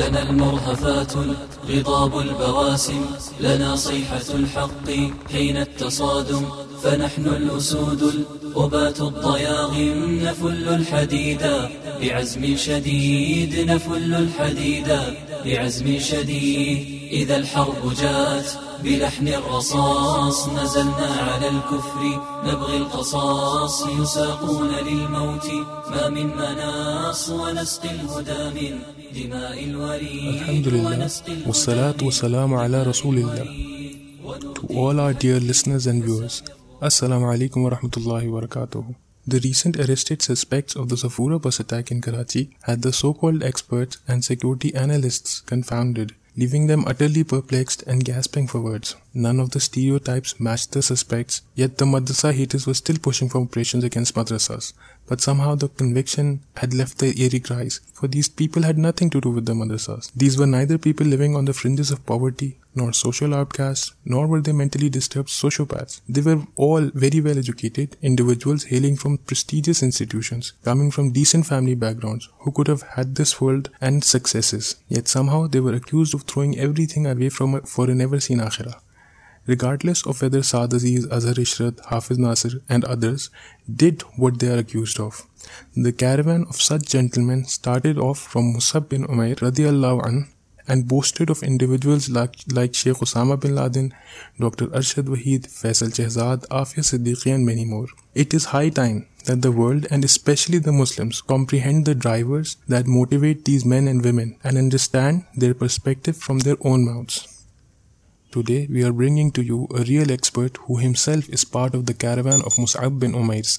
لنا المرهفات غضاب البواسم لنا صيحة الحق حين التصادم فنحن الأسود الأبات الضياغم نفل الحديدا بعزم شديد نفل الحديدا بعزم شديد إذا الحرب جاءت بلحن الرصاص نزلنا على الكفر نبغي القصاص يساقون للموت ما من مناص ونسقي الهدى من دماء الوريد الحمد لله والصلاة والسلام على رسول الله To all our dear listeners and viewers, Assalamu alaikum wa rahmatullahi wa barakatuh. The recent arrested suspects of the Safura bus attack in Karachi had the so-called experts and security analysts confounded leaving them utterly perplexed and gasping for words. None of the stereotypes matched the suspects, yet the madrasa haters were still pushing for operations against madrasas. But somehow the conviction had left their eerie cries, for these people had nothing to do with the madrasas. These were neither people living on the fringes of poverty, nor social outcasts, nor were they mentally disturbed sociopaths. They were all very well educated individuals hailing from prestigious institutions, coming from decent family backgrounds, who could have had this world and successes. Yet somehow they were accused of throwing everything away from it for a never seen akhirah. Regardless of whether Saad Aziz, Azhar Ishrat, Hafiz Nasir, and others did what they are accused of. The caravan of such gentlemen started off from Musab bin Umair radiallahu an and boasted of individuals like, like Sheikh Osama bin Laden, Dr. Arshad Wahid, Faisal Shehzad, Afia Siddiqui and many more. It is high time that the world and especially the Muslims comprehend the drivers that motivate these men and women and understand their perspective from their own mouths. Today we are bringing to you a real expert who himself is part of the caravan of Mus'ab bin Umair.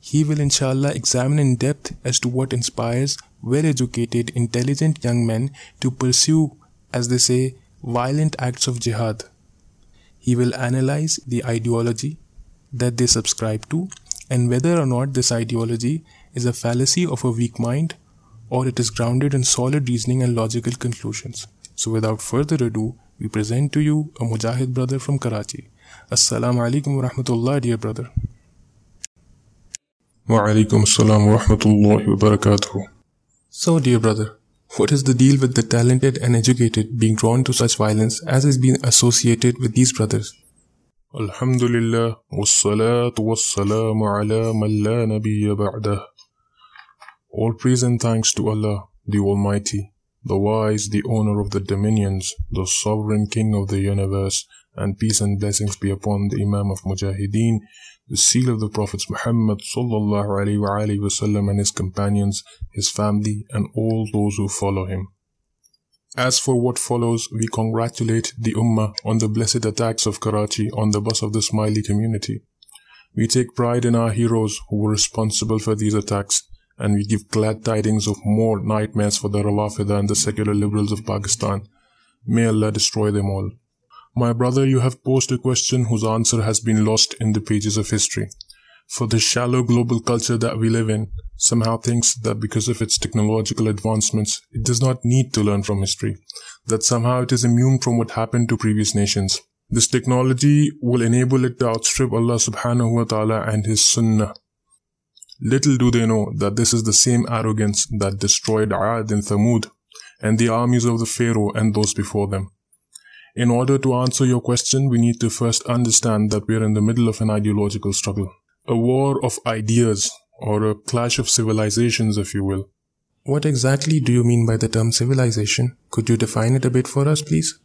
He will inshallah examine in depth as to what inspires well-educated, intelligent young men to pursue, as they say, violent acts of jihad. He will analyze the ideology that they subscribe to and whether or not this ideology is a fallacy of a weak mind or it is grounded in solid reasoning and logical conclusions. So without further ado, we present to you a Mujahid brother from Karachi. Assalamu alaikum wa rahmatullah, dear brother. Wa alaikum assalam wa rahmatullahi wa barakatuh. So, dear brother, what is the deal with the talented and educated being drawn to such violence as is being associated with these brothers? Alhamdulillah, wassalatu wassalamu ala man la nabiyya ba'dah. All praise and thanks to Allah, the Almighty, the wise, the owner of the dominions, the sovereign king of the universe, and peace and blessings be upon the Imam of Mujahideen, the seal of the Prophets Muhammad sallallahu alaihi wasallam and his companions, his family, and all those who follow him. As for what follows, we congratulate the Ummah on the blessed attacks of Karachi on the bus of the Ismaili community. We take pride in our heroes who were responsible for these attacks and we give glad tidings of more nightmares for the Rawafida and the secular liberals of Pakistan. May Allah destroy them all. My brother, you have posed a question whose answer has been lost in the pages of history. For the shallow global culture that we live in somehow thinks that because of its technological advancements, it does not need to learn from history, that somehow it is immune from what happened to previous nations. This technology will enable it to outstrip Allah subhanahu wa ta'ala and His sunnah. Little do they know that this is the same arrogance that destroyed Aad and Thamud and the armies of the Pharaoh and those before them. In order to answer your question, we need to first understand that we are in the middle of an ideological struggle. A war of ideas, or a clash of civilizations, if you will. What exactly do you mean by the term civilization? Could you define it a bit for us, please?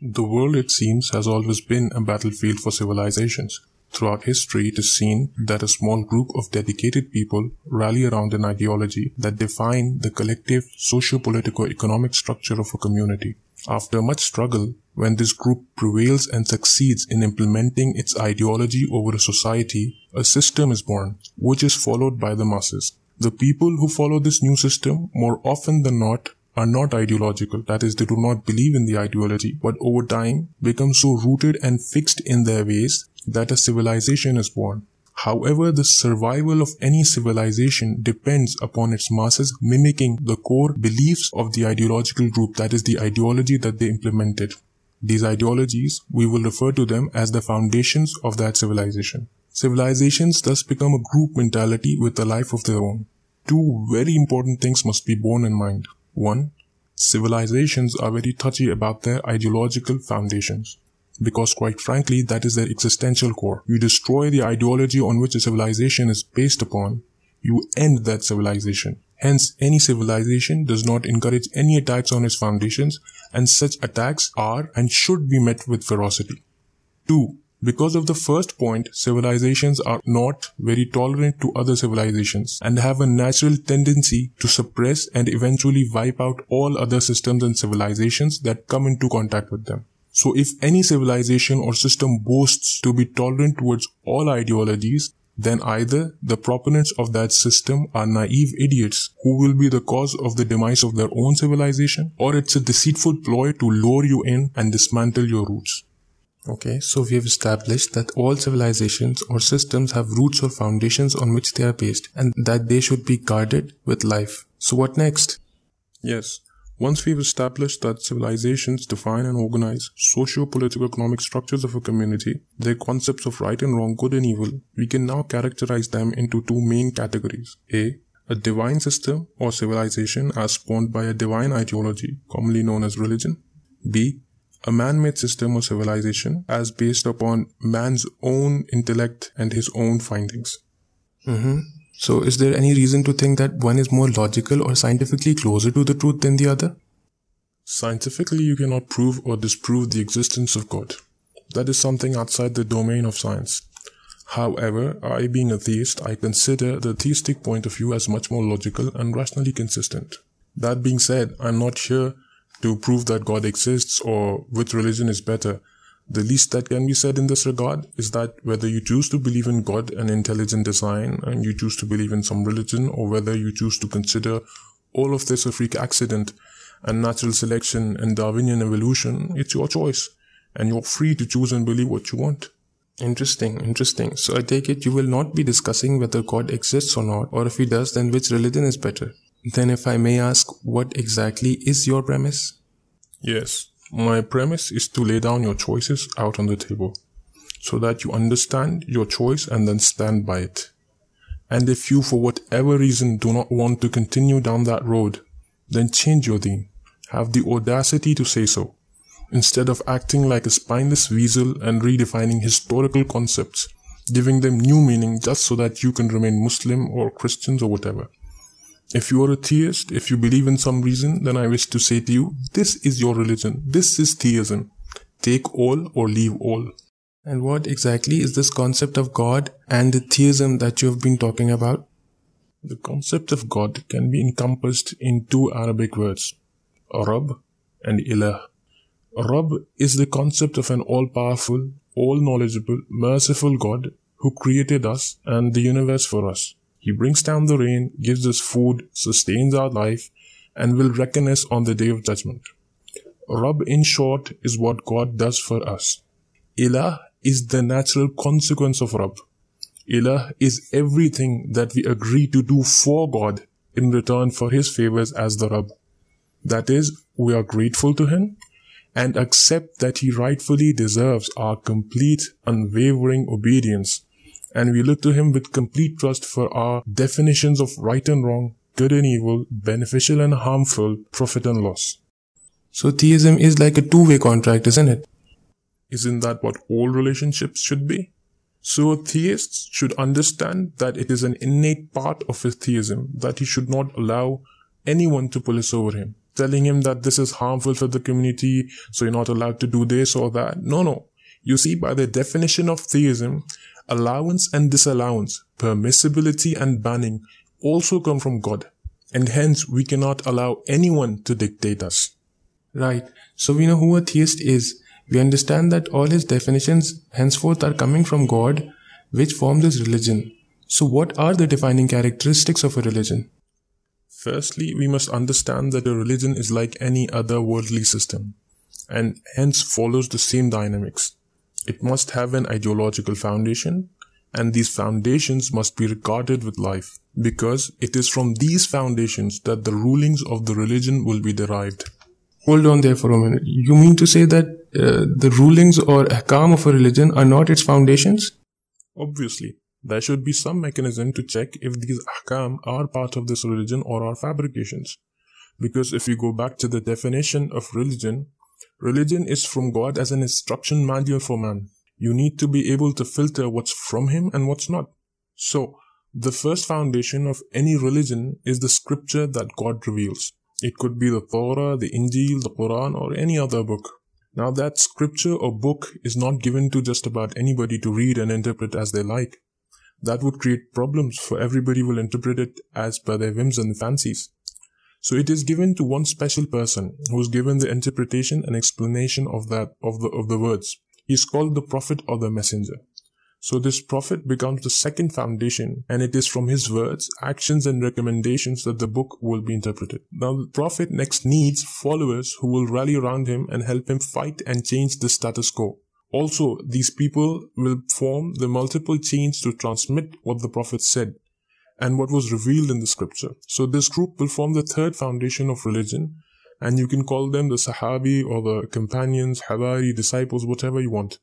The world, it seems, has always been a battlefield for civilizations. Throughout history, it is seen that a small group of dedicated people rally around an ideology that define the collective socio-political-economic structure of a community. After much struggle, when this group prevails and succeeds in implementing its ideology over a society, a system is born, which is followed by the masses. The people who follow this new system, more often than not, are not ideological. That is, they do not believe in the ideology, but over time become so rooted and fixed in their ways that a civilization is born. However, the survival of any civilization depends upon its masses mimicking the core beliefs of the ideological group, that is, the ideology that they implemented. These ideologies, we will refer to them as the foundations of that civilization. Civilizations thus become a group mentality with a life of their own. Two very important things must be borne in mind. One, civilizations are very touchy about their ideological foundations. Because quite frankly, that is their existential core. You destroy the ideology on which a civilization is based upon, you end that civilization. Hence, any civilization does not encourage any attacks on its foundations, and such attacks are and should be met with ferocity. 2. Because of the first point, civilizations are not very tolerant to other civilizations and have a natural tendency to suppress and eventually wipe out all other systems and civilizations that come into contact with them. So if any civilization or system boasts to be tolerant towards all ideologies, then either the proponents of that system are naive idiots who will be the cause of the demise of their own civilization, or it's a deceitful ploy to lure you in and dismantle your roots. Okay, so we have established that all civilizations or systems have roots or foundations on which they are based and that they should be guarded with life. So what next? Yes, once we've established that civilizations define and organize socio-political economic structures of a community, their concepts of right and wrong, good and evil, we can now characterize them into two main categories. A. A divine system or civilization as spawned by a divine ideology, commonly known as religion. B. A man-made system or civilization as based upon man's own intellect and his own findings. Mm-hmm. So, is there any reason to think that one is more logical or scientifically closer to the truth than the other? Scientifically, you cannot prove or disprove the existence of God. That is something outside the domain of science. However, I being a theist, I consider the theistic point of view as much more logical and rationally consistent. That being said, I'm not here to prove that God exists or which religion is better. The least that can be said in this regard is that whether you choose to believe in God and intelligent design and you choose to believe in some religion or whether you choose to consider all of this a freak accident and natural selection and Darwinian evolution, it's your choice and you're free to choose and believe what you want. Interesting, interesting. So I take it you will not be discussing whether God exists or not, or if he does, then which religion is better. Then if I may ask, what exactly is your premise? Yes. My premise is to lay down your choices out on the table so that you understand your choice and then stand by it. And if you, for whatever reason, do not want to continue down that road, then change your theme. Have the audacity to say so, instead of acting like a spineless weasel and redefining historical concepts, giving them new meaning just so that you can remain Muslim or Christians or whatever. If you are a theist, if you believe in some reason, then I wish to say to you, this is your religion. This is theism. Take all or leave all. And what exactly is this concept of God and the theism that you have been talking about? The concept of God can be encompassed in two Arabic words, Rabb and Ilah. Rabb is the concept of an all-powerful, all-knowledgeable, merciful God who created us and the universe for us. He brings down the rain, gives us food, sustains our life, and will reckon us on the day of judgment. Rabb, in short, is what God does for us. Ilah is the natural consequence of Rabb. Ilah is everything that we agree to do for God in return for His favors as the Rabb. That is, we are grateful to Him and accept that He rightfully deserves our complete, unwavering obedience and we look to him with complete trust for our definitions of right and wrong, good and evil, beneficial and harmful, profit and loss. So theism is like a two-way contract, isn't it? Isn't that what all relationships should be? So theists should understand that it is an innate part of his theism that he should not allow anyone to police over him, telling him that this is harmful for the community, so you're not allowed to do this or that. No, no. You see, by the definition of theism, allowance and disallowance, permissibility and banning also come from God. And hence we cannot allow anyone to dictate us. Right. So we know who a theist is. We understand that all his definitions henceforth are coming from God, which formed his religion. So what are the defining characteristics of a religion? Firstly, we must understand that a religion is like any other worldly system and hence follows the same dynamics. It must have an ideological foundation, and these foundations must be regarded with life, because it is from these foundations that the rulings of the religion will be derived. Hold on there for a minute. You mean to say that uh, the rulings or ahkam of a religion are not its foundations? Obviously, there should be some mechanism to check if these ahkam are part of this religion or are fabrications. Because if we go back to the definition of religion, religion is from God as an instruction manual for man. You need to be able to filter what's from Him and what's not. So, the first foundation of any religion is the scripture that God reveals. It could be the Torah, the Injil, the Quran, or any other book. Now, that scripture or book is not given to just about anybody to read and interpret as they like. That would create problems for everybody will interpret it as per their whims and fancies. So it is given to one special person who is given the interpretation and explanation of that of the of the words. He is called the prophet or the messenger. So this prophet becomes the second foundation and it is from his words, actions and recommendations that the book will be interpreted. Now the prophet next needs followers who will rally around him and help him fight and change the status quo. Also, these people will form the multiple chains to transmit what the prophet said and what was revealed in the scripture. So this group will form the third foundation of religion and you can call them the Sahabi or the companions, Habari, disciples, whatever you want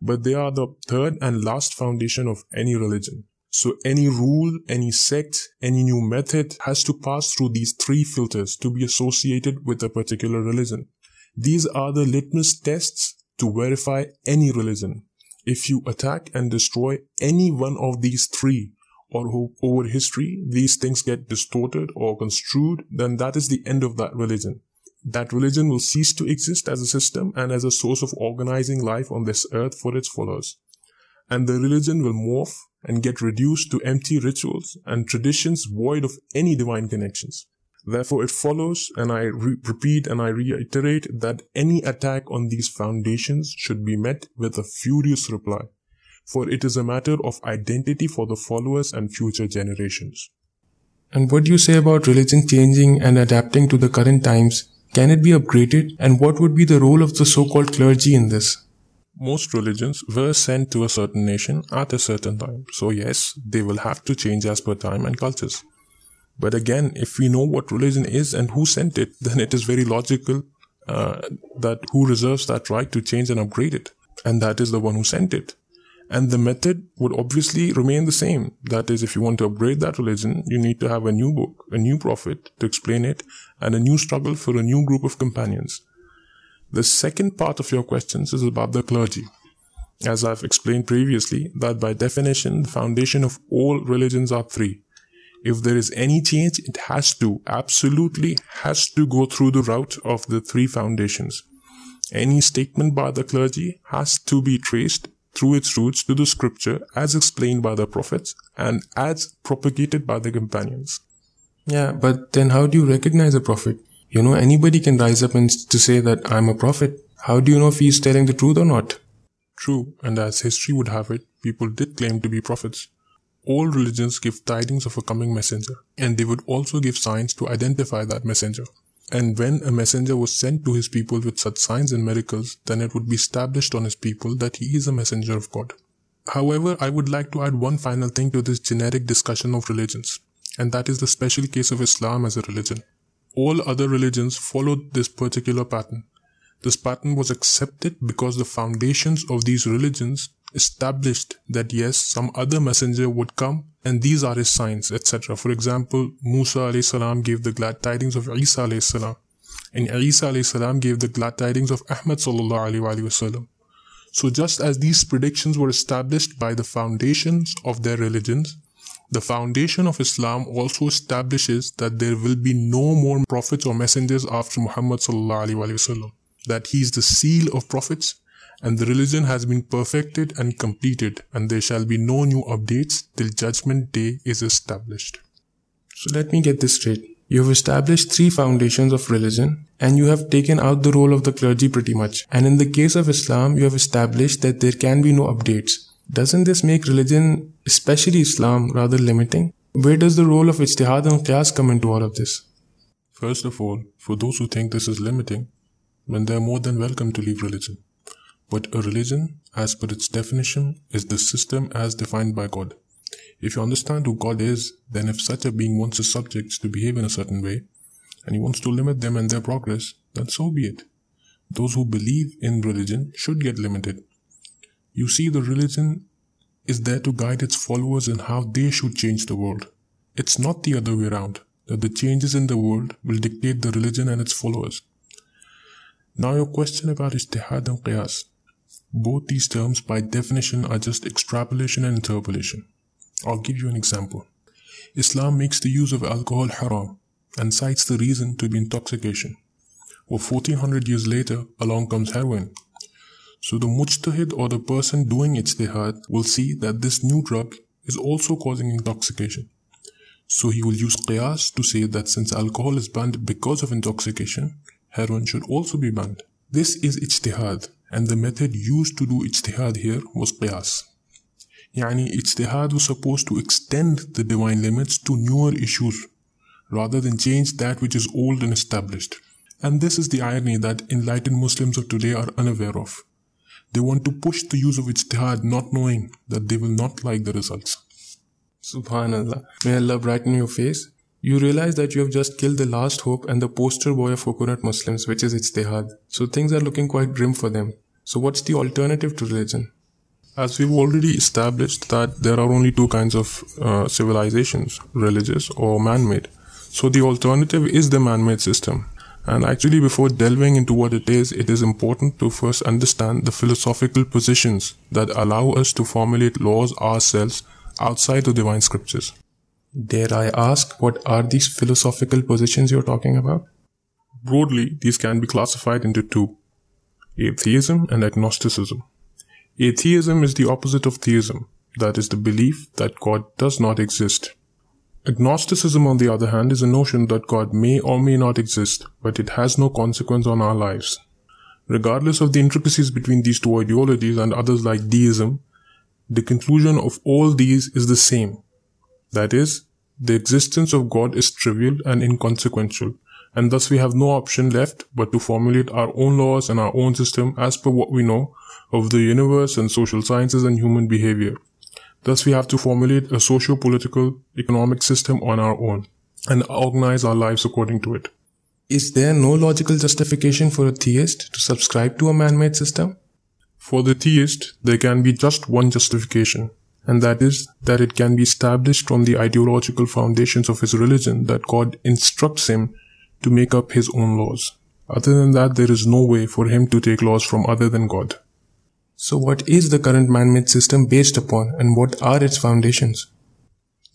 but they are the third and last foundation of any religion. So any rule, any sect, any new method has to pass through these three filters to be associated with a particular religion. These are the litmus tests to verify any religion. If you attack and destroy any one of these three, or over history, these things get distorted or construed, then that is the end of that religion that religion will cease to exist as a system and as a source of organizing life on this earth for its followers. And the religion will morph and get reduced to empty rituals and traditions void of any divine connections. Therefore, it follows, and I re- repeat and I reiterate that any attack on these foundations should be met with a furious reply, for it is a matter of identity for the followers and future generations. And what do you say about religion changing and adapting to the current times can it be upgraded? And what would be the role of the so-called clergy in this? Most religions were sent to a certain nation at a certain time. So yes, they will have to change as per time and cultures. But again, if we know what religion is and who sent it, then it is very logical uh, that who reserves that right to change and upgrade it. And that is the one who sent it. And the method would obviously remain the same. That is, if you want to upgrade that religion, you need to have a new book, a new prophet to explain it, and a new struggle for a new group of companions. The second part of your questions is about the clergy. As I've explained previously, that by definition, the foundation of all religions are three. If there is any change, it has to, absolutely has to go through the route of the three foundations. Any statement by the clergy has to be traced through its roots to the scripture as explained by the prophets and as propagated by the companions. Yeah, but then how do you recognize a prophet? You know, anybody can rise up and to say that I'm a prophet. How do you know if he's telling the truth or not? True, and as history would have it, people did claim to be prophets. All religions give tidings of a coming messenger, and they would also give signs to identify that messenger. And when a messenger was sent to his people with such signs and miracles, then it would be established on his people that he is a messenger of God. However, I would like to add one final thing to this generic discussion of religions, and that is the special case of Islam as a religion. All other religions followed this particular pattern. This pattern was accepted because the foundations of these religions established that yes, some other messenger would come and these are his signs, etc. For example, Musa salam gave the glad tidings of Isa salam, and Isa salam gave the glad tidings of Ahmad sallallahu So just as these predictions were established by the foundations of their religions, the foundation of Islam also establishes that there will be no more prophets or messengers after Muhammad sallallahu That he is the seal of prophets and the religion has been perfected and completed, and there shall be no new updates till judgment day is established. So let me get this straight. You have established three foundations of religion and you have taken out the role of the clergy pretty much. And in the case of Islam, you have established that there can be no updates. Doesn't this make religion, especially Islam, rather limiting? Where does the role of ijtihad and qiyas come into all of this? First of all, for those who think this is limiting, then they are more than welcome to leave religion. But a religion, as per its definition, is the system as defined by God. If you understand who God is, then if such a being wants his subjects to behave in a certain way, and he wants to limit them and their progress, then so be it. Those who believe in religion should get limited. You see, the religion is there to guide its followers in how they should change the world. It's not the other way around. that the changes in the world will dictate the religion and its followers. Now, your question about ijtihad and qiyas. Both these terms, by definition, are just extrapolation and interpolation. I'll give you an example. Islam makes the use of alcohol haram and cites the reason to be intoxication. Well, 1400 years later, along comes heroin. So the mujtahid or the person doing ijtihad will see that this new drug is also causing intoxication. So he will use qiyas to say that since alcohol is banned because of intoxication, heroin should also be banned. This is ijtihad, and the method used to do ijtihad here was qiyas. Yani ijtihad was supposed to extend the divine limits to newer issues rather than change that which is old and established. And this is the irony that enlightened Muslims of today are unaware of. They want to push the use of ijtihad not knowing that they will not like the results. Subhanallah. May Allah brighten your face. You realize that you have just killed the last hope and the poster boy of coconut Muslims, which is ijtihad. So things are looking quite grim for them. So what's the alternative to religion? As we've already established that there are only two kinds of uh, civilizations, religious or man-made. So the alternative is the man-made system. And actually, before delving into what it is, it is important to first understand the philosophical positions that allow us to formulate laws ourselves outside the divine scriptures. Dare I ask, what are these philosophical positions you're talking about? Broadly, these can be classified into two atheism and agnosticism. Atheism is the opposite of theism, that is, the belief that God does not exist. Agnosticism, on the other hand, is a notion that God may or may not exist, but it has no consequence on our lives. Regardless of the intricacies between these two ideologies and others like deism, the conclusion of all these is the same. That is, the existence of God is trivial and inconsequential, and thus we have no option left but to formulate our own laws and our own system as per what we know of the universe and social sciences and human behavior. Thus we have to formulate a socio-political economic system on our own and organize our lives according to it. Is there no logical justification for a theist to subscribe to a man-made system? For the theist, there can be just one justification, and that is that it can be established from the ideological foundations of his religion that God instructs him to make up his own laws. Other than that, there is no way for him to take laws from other than God. So what is the current man-made system based upon and what are its foundations?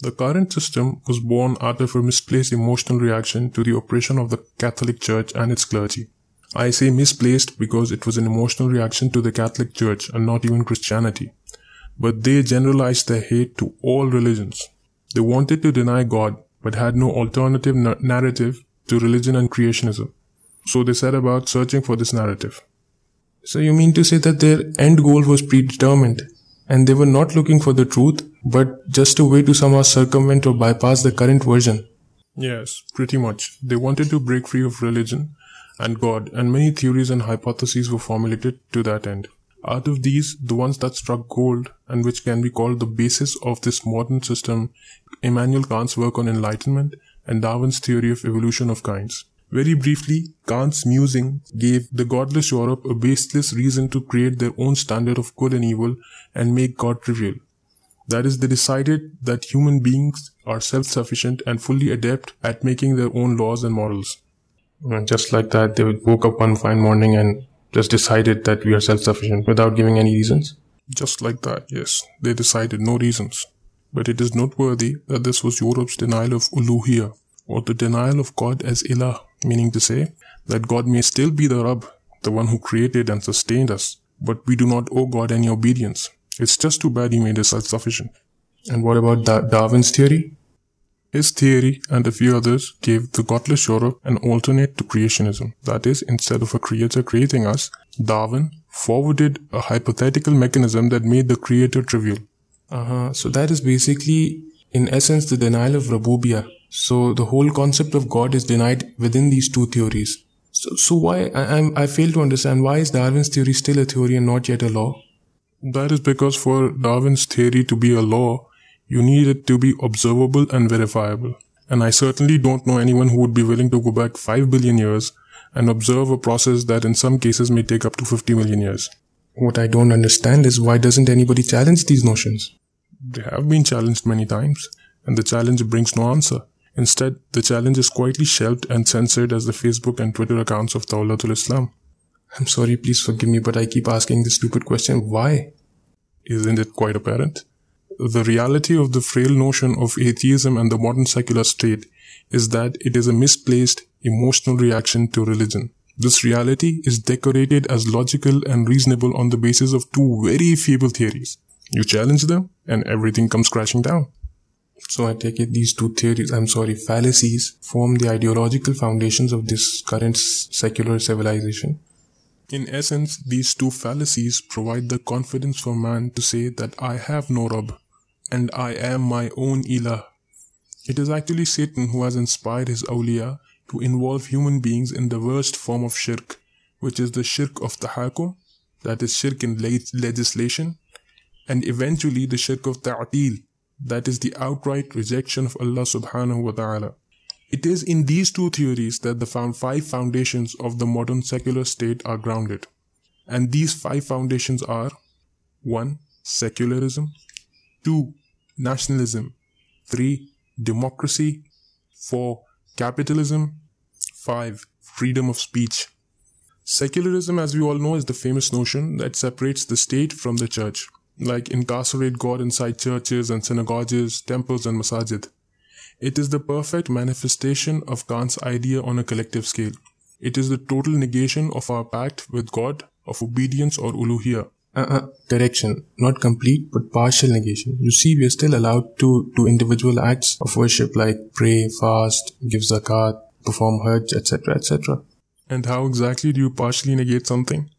The current system was born out of a misplaced emotional reaction to the oppression of the Catholic Church and its clergy. I say misplaced because it was an emotional reaction to the Catholic Church and not even Christianity. But they generalized their hate to all religions. They wanted to deny God, but had no alternative na- narrative to religion and creationism. So they set about searching for this narrative. So you mean to say that their end goal was predetermined and they were not looking for the truth, but just a way to somehow circumvent or bypass the current version? Yes, pretty much. They wanted to break free of religion and God, and many theories and hypotheses were formulated to that end. Out of these, the ones that struck gold and which can be called the basis of this modern system, Immanuel Kant's work on enlightenment and Darwin's theory of evolution of kinds. Very briefly, Kant's musing gave the godless Europe a baseless reason to create their own standard of good and evil and make God trivial. That is, they decided that human beings are self-sufficient and fully adept at making their own laws and morals. And just like that, they woke up one fine morning and just decided that we are self-sufficient without giving any reasons. Just like that, yes. They decided no reasons. But it is noteworthy that this was Europe's denial of uluhiyah, or the denial of God as ilah, meaning to say that God may still be the Rabb, the one who created and sustained us, but we do not owe God any obedience. It's just too bad he made us self-sufficient. And what about da- Darwin's theory? His theory and a few others gave the godless Europe an alternate to creationism. That is, instead of a creator creating us, Darwin forwarded a hypothetical mechanism that made the creator trivial. Uh-huh. So that is basically, in essence, the denial of Rabubia. So the whole concept of God is denied within these two theories. So, so why, I, I'm, I fail to understand, why is Darwin's theory still a theory and not yet a law? That is because for Darwin's theory to be a law, you need it to be observable and verifiable. And I certainly don't know anyone who would be willing to go back 5 billion years and observe a process that in some cases may take up to 50 million years. What I don't understand is why doesn't anybody challenge these notions? They have been challenged many times, and the challenge brings no answer. Instead, the challenge is quietly shelved and censored as the Facebook and Twitter accounts of Dawlatul Islam. I'm sorry, please forgive me, but I keep asking this stupid question why? Isn't it quite apparent? The reality of the frail notion of atheism and the modern secular state is that it is a misplaced emotional reaction to religion. This reality is decorated as logical and reasonable on the basis of two very feeble theories. You challenge them and everything comes crashing down. So I take it these two theories, I'm sorry, fallacies form the ideological foundations of this current secular civilization. In essence, these two fallacies provide the confidence for man to say that I have no Rabb and I am my own Ilah. It is actually Satan who has inspired his awliya to involve human beings in the worst form of shirk, which is the shirk of tahakum, that is shirk in legislation, and eventually the shirk of ta'til, that is the outright rejection of Allah subhanahu wa ta'ala. It is in these two theories that the five foundations of the modern secular state are grounded. And these five foundations are 1. Secularism 2. Nationalism 3. Democracy 4. Capitalism 5. Freedom of speech Secularism, as we all know, is the famous notion that separates the state from the church, like incarcerate God inside churches and synagogues, temples, and masajid. It is the perfect manifestation of Kant's idea on a collective scale. It is the total negation of our pact with God of obedience or uluhiyah. Uh-uh, correction. Not complete, but partial negation. You see, we are still allowed to do individual acts of worship like pray, fast, give zakat, perform hajj, etc., etc. And how exactly do you partially negate something?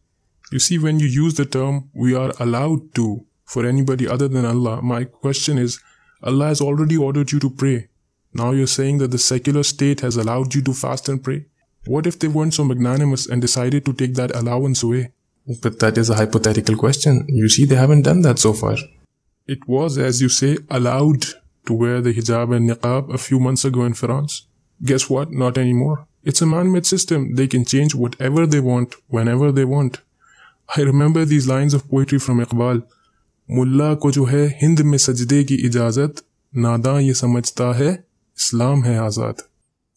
You see, when you use the term, we are allowed to, for anybody other than Allah, my question is, Allah has already ordered you to pray. Now you're saying that the secular state has allowed you to fast and pray? What if they weren't so magnanimous and decided to take that allowance away? جو ہے ہند میں سجدے کی اجازت ناداں یہ سمجھتا ہے اسلام ہے آزاد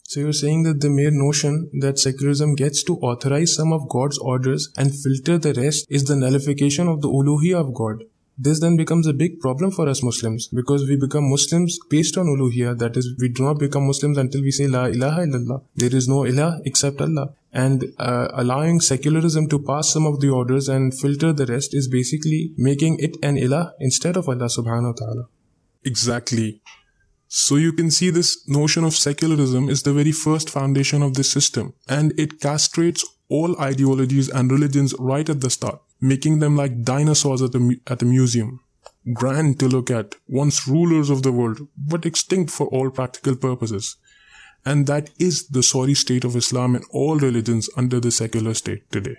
So you're saying that the mere notion that secularism gets to authorize some of God's orders and filter the rest is the nullification of the uluhiyah of God. This then becomes a big problem for us Muslims because we become Muslims based on uluhiyah. That is, we do not become Muslims until we say La ilaha illallah. There is no ilah except Allah. And uh, allowing secularism to pass some of the orders and filter the rest is basically making it an ilah instead of Allah subhanahu wa ta'ala. Exactly. So you can see this notion of secularism is the very first foundation of this system and it castrates all ideologies and religions right at the start, making them like dinosaurs at a, at a museum. Grand to look at, once rulers of the world, but extinct for all practical purposes. And that is the sorry state of Islam and all religions under the secular state today.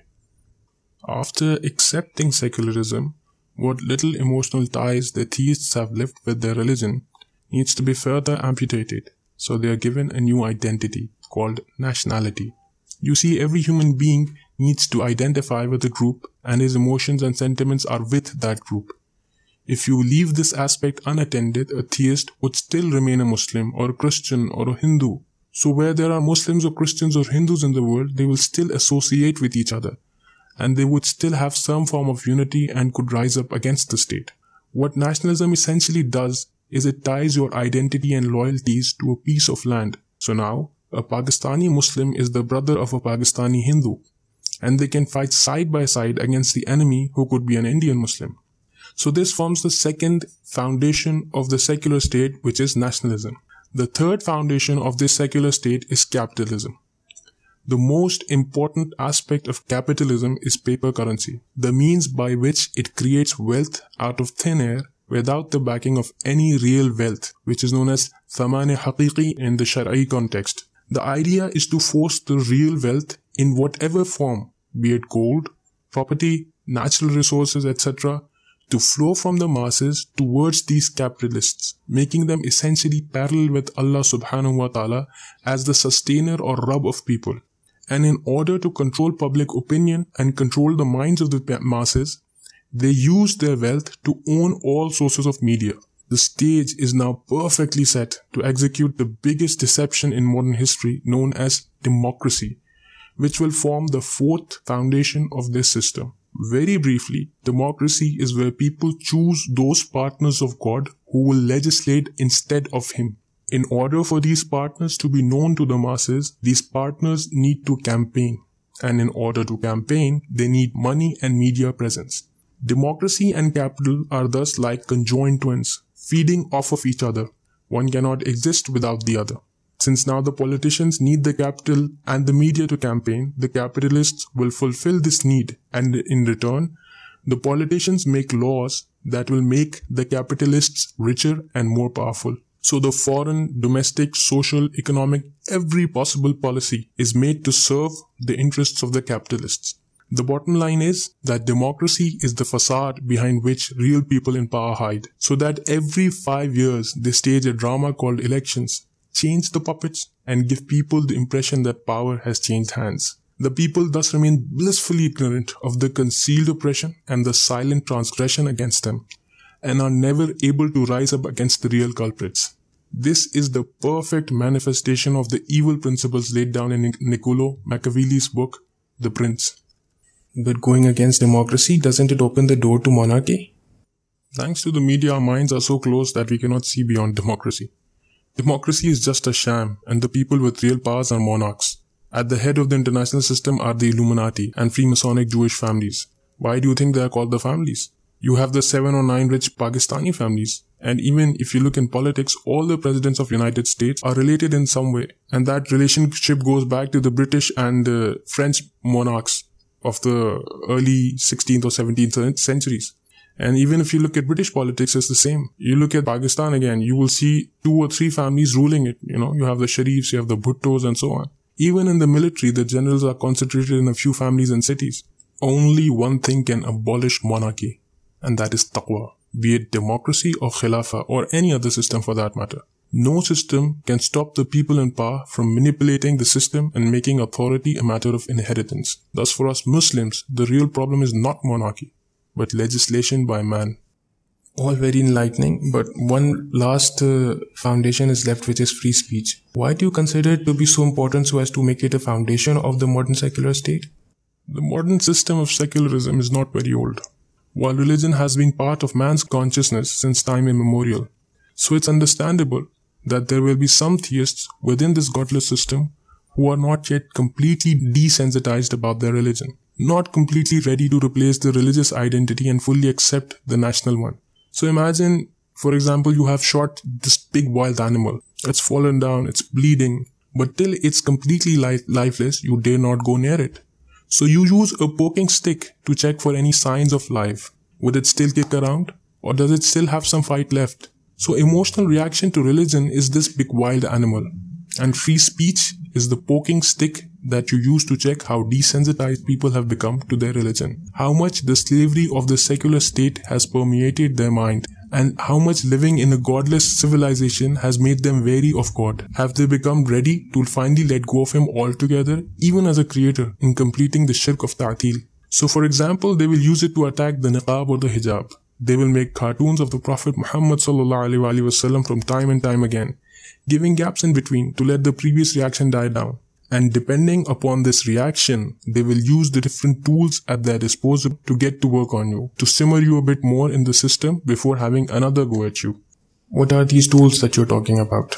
After accepting secularism, what little emotional ties the theists have left with their religion needs to be further amputated, so they are given a new identity called nationality. You see, every human being needs to identify with a group and his emotions and sentiments are with that group. If you leave this aspect unattended, a theist would still remain a Muslim or a Christian or a Hindu. So where there are Muslims or Christians or Hindus in the world, they will still associate with each other and they would still have some form of unity and could rise up against the state. What nationalism essentially does is it ties your identity and loyalties to a piece of land. So now, a Pakistani Muslim is the brother of a Pakistani Hindu, and they can fight side by side against the enemy who could be an Indian Muslim. So this forms the second foundation of the secular state, which is nationalism. The third foundation of this secular state is capitalism. The most important aspect of capitalism is paper currency, the means by which it creates wealth out of thin air without the backing of any real wealth, which is known as thaman haqiqi in the Shari'i context. The idea is to force the real wealth in whatever form, be it gold, property, natural resources, etc., to flow from the masses towards these capitalists, making them essentially parallel with Allah subhanahu wa ta'ala as the sustainer or Rabb of people. And in order to control public opinion and control the minds of the masses, they use their wealth to own all sources of media. the stage is now perfectly set to execute the biggest deception in modern history known as democracy, which will form the fourth foundation of this system. Very briefly, democracy is where people choose those partners of God who will legislate instead of Him. In order for these partners to be known to the masses, these partners need to campaign. And in order to campaign, they need money and media presence. Democracy and capital are thus like conjoined twins, feeding off of each other. One cannot exist without the other. Since now the politicians need the capital and the media to campaign, the capitalists will fulfill this need and in return, the politicians make laws that will make the capitalists richer and more powerful. So the foreign, domestic, social, economic, every possible policy is made to serve the interests of the capitalists. The bottom line is that democracy is the facade behind which real people in power hide. So that every five years they stage a drama called elections change the puppets, and give people the impression that power has changed hands. The people thus remain blissfully ignorant of the concealed oppression and the silent transgression against them, and are never able to rise up against the real culprits. This is the perfect manifestation of the evil principles laid down in Niccolo Machiavelli's book, The Prince. But going against democracy, doesn't it open the door to monarchy? Thanks to the media, our minds are so closed that we cannot see beyond democracy. Democracy is just a sham, and the people with real powers are monarchs. At the head of the international system are the Illuminati and Freemasonic Jewish families. Why do you think they are called the families? You have the seven or nine rich Pakistani families. And even if you look in politics, all the presidents of United States are related in some way. And that relationship goes back to the British and uh, French monarchs of the early 16th or 17th centuries. And even if you look at British politics, it's the same. You look at Pakistan again, you will see two or three families ruling it. You know, you have the Sharifs, you have the Bhuttos and so on. Even in the military, the generals are concentrated in a few families and cities. Only one thing can abolish monarchy, and that is taqwa, be it democracy or khilafah or any other system for that matter. No system can stop the people in power from manipulating the system and making authority a matter of inheritance. Thus, for us Muslims, the real problem is not monarchy but legislation by man. All very enlightening, but one last uh, foundation is left, which is free speech. Why do you consider it to be so important so as to make it a foundation of the modern secular state? The modern system of secularism is not very old. While religion has been part of man's consciousness since time immemorial, so it's understandable that there will be some theists within this godless system who are not yet completely desensitized about their religion not completely ready to replace the religious identity and fully accept the national one. So imagine, for example, you have shot this big wild animal. It's fallen down, it's bleeding, but till it's completely li- lifeless, you dare not go near it. So you use a poking stick to check for any signs of life. Would it still kick around? Or does it still have some fight left? So emotional reaction to religion is this big wild animal. And free speech is the poking stick that you use to check how desensitized people have become to their religion, how much the slavery of the secular state has permeated their mind, and how much living in a godless civilization has made them wary of God. Have they become ready to finally let go of Him altogether, even as a creator, in completing the shirk of ta'til? So for example, they will use it to attack the niqab or the hijab. They will make cartoons of the Prophet Muhammad wasallam from time and time again, giving gaps in between to let the previous reaction die down. And depending upon this reaction, they will use the different tools at their disposal to get to work on you, to simmer you a bit more in the system before having another go at you. What are these tools that you're talking about?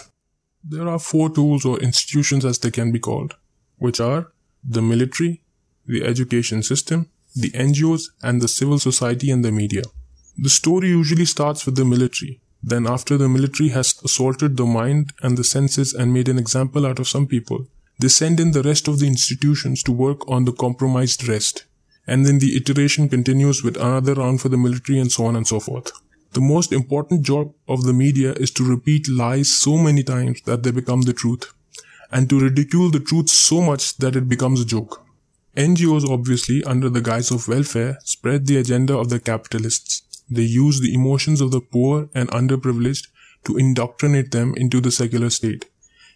There are four tools or institutions as they can be called, which are the military, the education system, the NGOs, and the civil society and the media. The story usually starts with the military. Then after the military has assaulted the mind and the senses and made an example out of some people, they send in the rest of the institutions to work on the compromised rest. And then the iteration continues with another round for the military and so on and so forth. The most important job of the media is to repeat lies so many times that they become the truth, and to ridicule the truth so much that it becomes a joke. NGOs obviously, under the guise of welfare, spread the agenda of the capitalists. They use the emotions of the poor and underprivileged to indoctrinate them into the secular state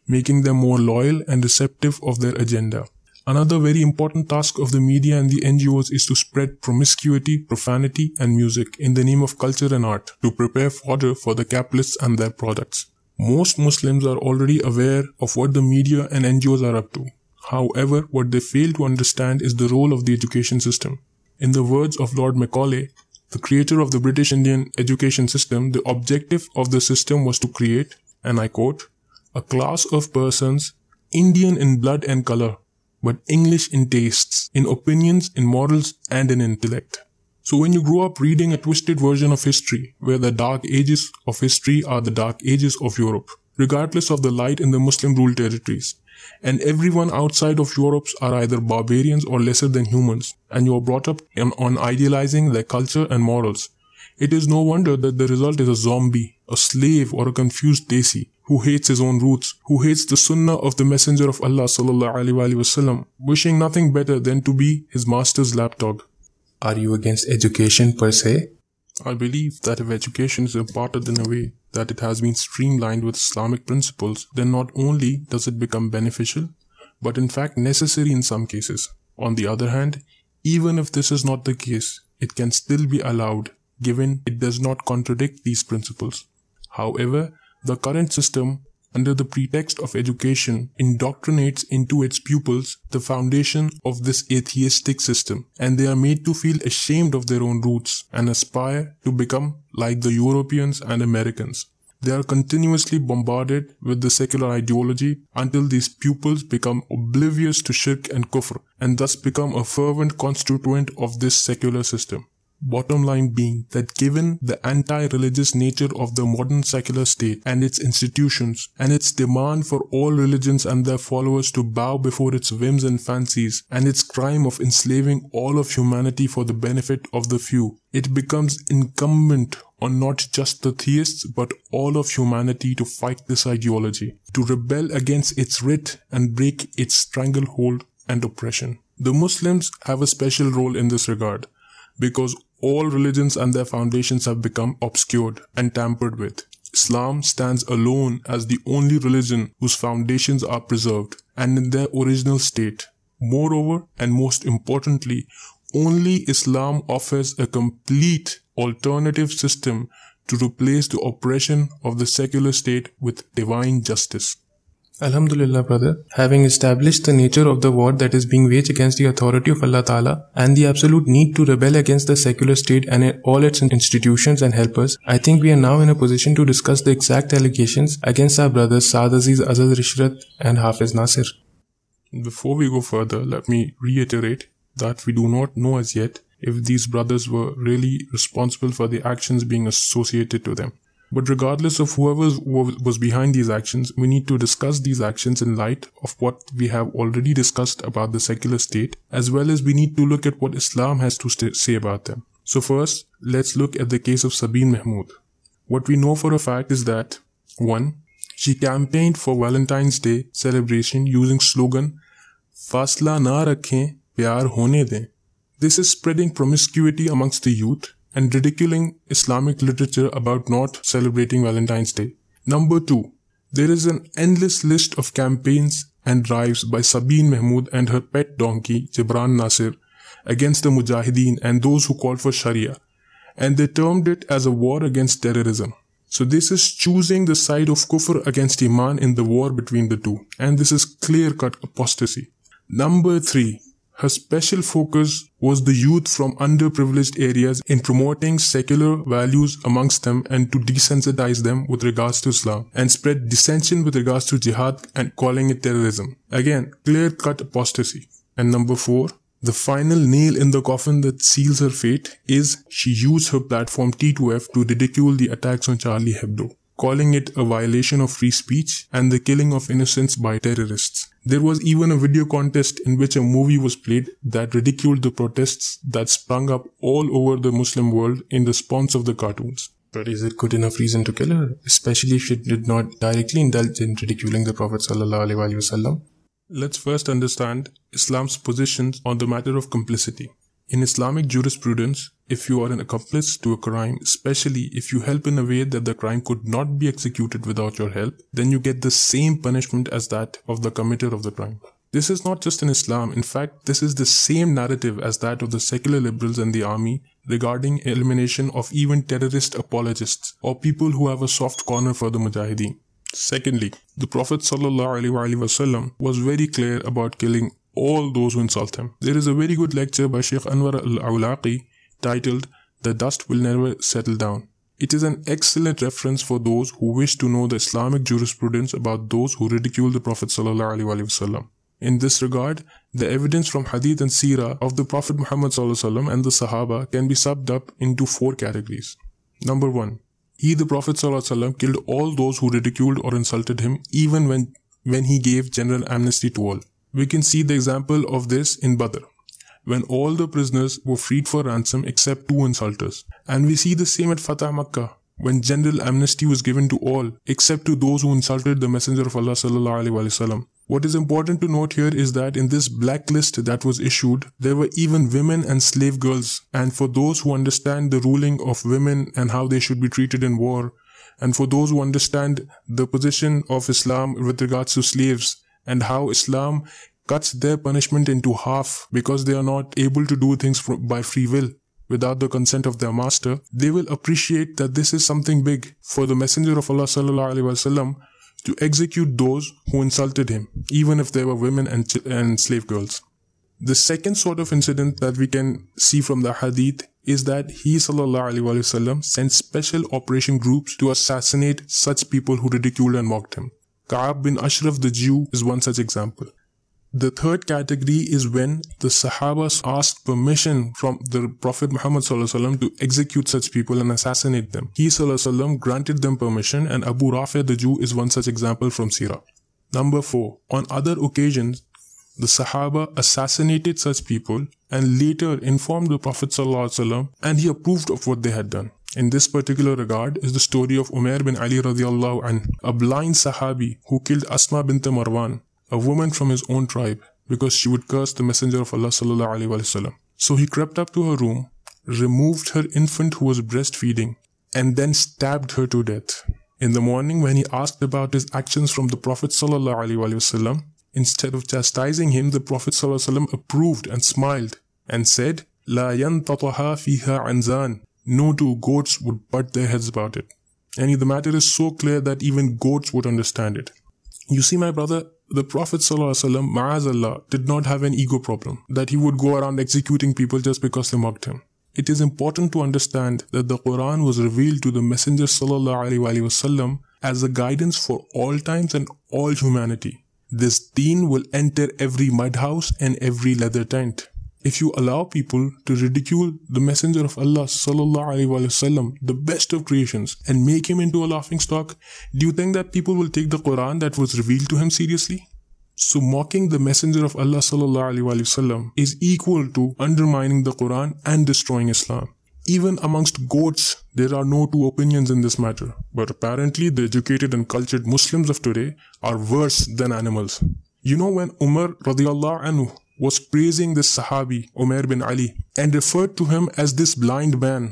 making them more loyal and receptive of their agenda. Another very important task of the media and the NGOs is to spread promiscuity, profanity, and music in the name of culture and art to prepare fodder for the capitalists and their products. Most Muslims are already aware of what the media and NGOs are up to. However, what they fail to understand is the role of the education system. In the words of Lord Macaulay, the creator of the British Indian education system, the objective of the system was to create, and I quote, a class of persons Indian in blood and color but English in tastes, in opinions, in morals, and in intellect. So when you grow up reading a twisted version of history, where the dark ages of history are the dark ages of Europe, regardless of the light in the Muslim ruled territories, and everyone outside of Europe are either barbarians or lesser than humans, and you are brought up on idealizing their culture and morals, it is no wonder that the result is a zombie, a slave, or a confused desi who hates his own roots, who hates the sunnah of the Messenger of Allah sallallahu Alaihi Wasallam, wishing nothing better than to be his master's lapdog. Are you against education per se? I believe that if education is imparted in a way that it has been streamlined with Islamic principles, then not only does it become beneficial, but in fact necessary in some cases. On the other hand, even if this is not the case, it can still be allowed given it does not contradict these principles. However, the current system, under the pretext of education, indoctrinates into its pupils the foundation of this atheistic system, and they are made to feel ashamed of their own roots and aspire to become like the Europeans and Americans. They are continuously bombarded with the secular ideology until these pupils become oblivious to shirk and kufr and thus become a fervent constituent of this secular system. Bottom line being that given the anti-religious nature of the modern secular state and its institutions and its demand for all religions and their followers to bow before its whims and fancies and its crime of enslaving all of humanity for the benefit of the few, it becomes incumbent on not just the theists but all of humanity to fight this ideology, to rebel against its writ and break its stranglehold and oppression. The Muslims have a special role in this regard because all religions and their foundations have become obscured and tampered with. Islam stands alone as the only religion whose foundations are preserved and in their original state. Moreover, and most importantly, only Islam offers a complete alternative system to replace the oppression of the secular state with divine justice. Alhamdulillah, brother. Having established the nature of the war that is being waged against the authority of Allah Ta'ala and the absolute need to rebel against the secular state and all its institutions and helpers, I think we are now in a position to discuss the exact allegations against our brothers Saad Aziz Azhar Ishrat and Hafiz Nasir. Before we go further, let me reiterate that we do not know as yet if these brothers were really responsible for the actions being associated to them. But regardless of whoever was behind these actions, we need to discuss these actions in light of what we have already discussed about the secular state, as well as we need to look at what Islam has to say about them. So first, let's look at the case of Sabeen Mahmud. What we know for a fact is that 1. She campaigned for Valentine's Day celebration using slogan Fasla na rakhein, pyar hone dein. This is spreading promiscuity amongst the youth and ridiculing Islamic literature about not celebrating Valentine's Day. Number two, there is an endless list of campaigns and drives by Sabeen Mahmud and her pet donkey, Jibran Nasir, against the Mujahideen and those who called for Sharia, and they termed it as a war against terrorism. So this is choosing the side of kufr against iman in the war between the two, and this is clear-cut apostasy. Number three, her special focus was the youth from underprivileged areas in promoting secular values amongst them and to desensitize them with regards to Islam and spread dissension with regards to jihad and calling it terrorism. Again, clear cut apostasy. And number four, the final nail in the coffin that seals her fate is she used her platform T2F to ridicule the attacks on Charlie Hebdo calling it a violation of free speech and the killing of innocents by terrorists. There was even a video contest in which a movie was played that ridiculed the protests that sprung up all over the Muslim world in response of the cartoons. But is it good enough reason to kill her, especially if she did not directly indulge in ridiculing the Prophet ﷺ? Let's first understand Islam's positions on the matter of complicity. In Islamic jurisprudence, if you are an accomplice to a crime, especially if you help in a way that the crime could not be executed without your help, then you get the same punishment as that of the committer of the crime. This is not just in Islam. In fact, this is the same narrative as that of the secular liberals and the army regarding elimination of even terrorist apologists or people who have a soft corner for the Mujahideen. Secondly, the Prophet ﷺ was very clear about killing all those who insult him. There is a very good lecture by Sheikh Anwar al-Awlaqi titled The Dust Will Never Settle Down. It is an excellent reference for those who wish to know the Islamic jurisprudence about those who ridicule the Prophet ﷺ. In this regard, the evidence from Hadith and Sirah of the Prophet Muhammad ﷺ and the Sahaba can be summed up into four categories. Number one, he, the Prophet ﷺ, killed all those who ridiculed or insulted him, even when, when he gave general amnesty to all. We can see the example of this in Badr, when all the prisoners were freed for ransom except two insulters. And we see the same at Fatah Makkah, when general amnesty was given to all except to those who insulted the Messenger of Allah. What is important to note here is that in this blacklist that was issued, there were even women and slave girls. And for those who understand the ruling of women and how they should be treated in war, and for those who understand the position of Islam with regards to slaves and how Islam cuts their punishment into half because they are not able to do things by free will without the consent of their master, they will appreciate that this is something big for the Messenger of Allah sallallahu alaihi wasallam to execute those who insulted him, even if they were women and, and slave girls. The second sort of incident that we can see from the hadith is that he وسلم, sent special operation groups to assassinate such people who ridiculed and mocked him. Ka'ab bin Ashraf the Jew is one such example. The third category is when the Sahabas asked permission from the Prophet Muhammad to execute such people and assassinate them. He granted them permission and Abu Rafi the Jew is one such example from Sirah. Number 4. On other occasions, the Sahaba assassinated such people and later informed the Prophet and he approved of what they had done in this particular regard is the story of Umair bin Adi radiallahu an, a blind Sahabi who killed Asma bint Marwan, a woman from his own tribe, because she would curse the Messenger of Allah sallallahu alaihi wasallam. So he crept up to her room, removed her infant who was breastfeeding, and then stabbed her to death. In the morning, when he asked about his actions from the Prophet ﷺ, instead of chastising him, the Prophet approved and smiled and said, لا ينتطها فيها عنزان no two goats would butt their heads about it. And the matter is so clear that even goats would understand it. You see, my brother, the Prophet ﷺ, did not have an ego problem, that he would go around executing people just because they mocked him. It is important to understand that the Quran was revealed to the Messenger ﷺ as a guidance for all times and all humanity. This deen will enter every mud house and every leather tent if you allow people to ridicule the Messenger of Allah sallallahu the best of creations, and make him into a laughing stock, do you think that people will take the Quran that was revealed to him seriously? So mocking the Messenger of Allah sallallahu is equal to undermining the Quran and destroying Islam. Even amongst goats, there are no two opinions in this matter. But apparently, the educated and cultured Muslims of today are worse than animals. You know when Umar radiallahu anhu was praising this Sahabi, Umair bin Adi, and referred to him as this blind man.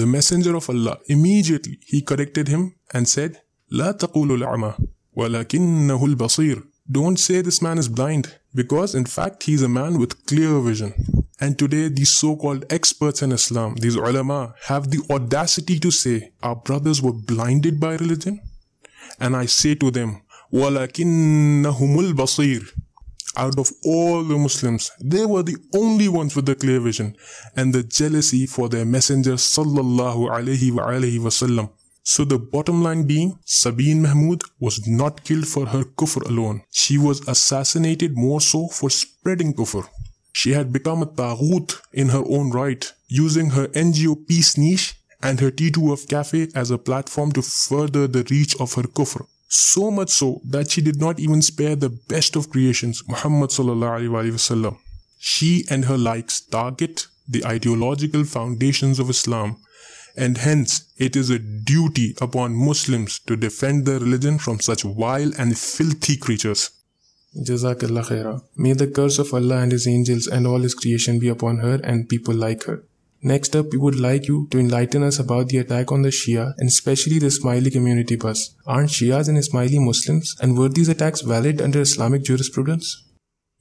The Messenger of Allah immediately he corrected him and said, لا تقولوا الأعمى ولكنه البصير. Don't say this man is blind because in fact he is a man with clear vision. And today these so-called experts in Islam, these ulama, have the audacity to say our brothers were blinded by religion. And I say to them, وَلَكِنَّهُمُ الْبَصِيرُ out of all the Muslims, they were the only ones with the clear vision and the jealousy for their messenger sallallahu alaihi wasallam. So the bottom line being, Sabeen Mahmud was not killed for her kufr alone. She was assassinated more so for spreading kufr. She had become a taghut in her own right, using her NGO PeaceNiche and her T2F cafe as a platform to further the reach of her kufr. So much so that she did not even spare the best of creations, Muhammad sallallahu She and her likes target the ideological foundations of Islam and hence it is a duty upon Muslims to defend their religion from such vile and filthy creatures. Jazakallah khaira. May the curse of Allah and His angels and all His creation be upon her and people like her. Next up, we would like you to enlighten us about the attack on the Shia and especially the Ismaili community bus. Aren't Shias and Ismaili Muslims? And were these attacks valid under Islamic jurisprudence?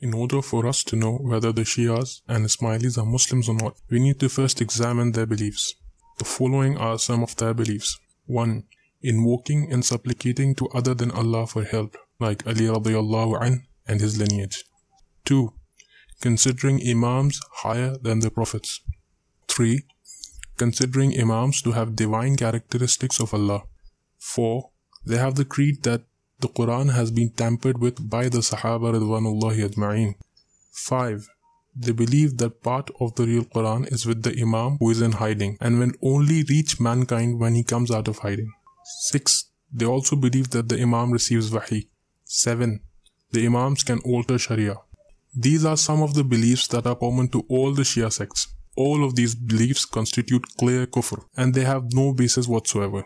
In order for us to know whether the Shias and Ismailis are Muslims or not, we need to first examine their beliefs. The following are some of their beliefs. 1. Invoking and supplicating to other than Allah for help, like Ali radiallahu anh and his lineage. 2. Considering Imams higher than the Prophets. 3. Considering Imams to have divine characteristics of Allah. 4. They have the creed that the Quran has been tampered with by the Sahaba Ridwanullahi Ajma'een. 5. They believe that part of the real Quran is with the Imam who is in hiding and will only reach mankind when he comes out of hiding. 6. They also believe that the Imam receives Wahi. 7. The Imams can alter Sharia. These are some of the beliefs that are common to all the Shia sects. All of these beliefs constitute clear kufr and they have no basis whatsoever.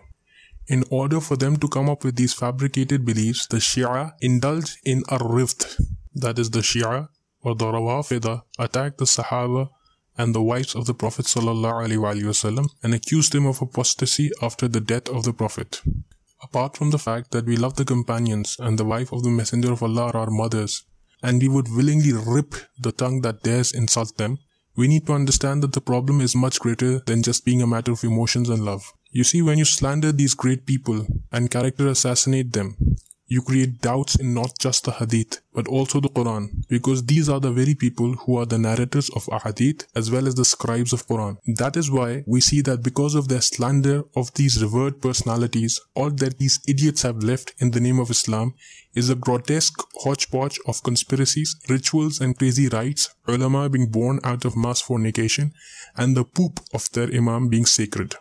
In order for them to come up with these fabricated beliefs, the Shia indulge in a rift. That is, the Shia or the Rawafida attack the Sahaba and the wives of the Prophet and accuse them of apostasy after the death of the Prophet. Apart from the fact that we love the companions and the wife of the Messenger of Allah are our mothers, and we would willingly rip the tongue that dares insult them, we need to understand that the problem is much greater than just being a matter of emotions and love. You see, when you slander these great people and character assassinate them, you create doubts in not just the hadith, but also the Quran, because these are the very people who are the narrators of hadith as well as the scribes of Quran. That is why we see that because of their slander of these revered personalities, all that these idiots have left in the name of Islam is a grotesque hodgepodge of conspiracies, rituals and crazy rites, ulama being born out of mass fornication, and the poop of their imam being sacred.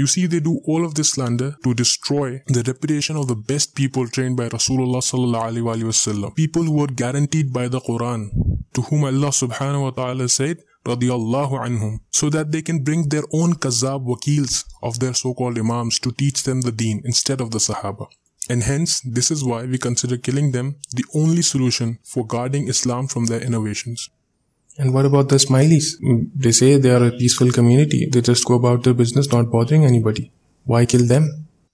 You see, they do all of this slander to destroy the reputation of the best people trained by Rasulullah sallallahu alaihi wasallam. People who were guaranteed by the Quran, to whom Allah subhanahu wa ta'ala said, radiyallahu anhum, so that they can bring their own kazab wakils of their so-called imams to teach them the deen instead of the Sahaba. And hence, this is why we consider killing them the only solution for guarding Islam from their innovations. And what about the Ismailis? Mm, they say they are a peaceful community. They just go about their business, not bothering anybody. Why kill them?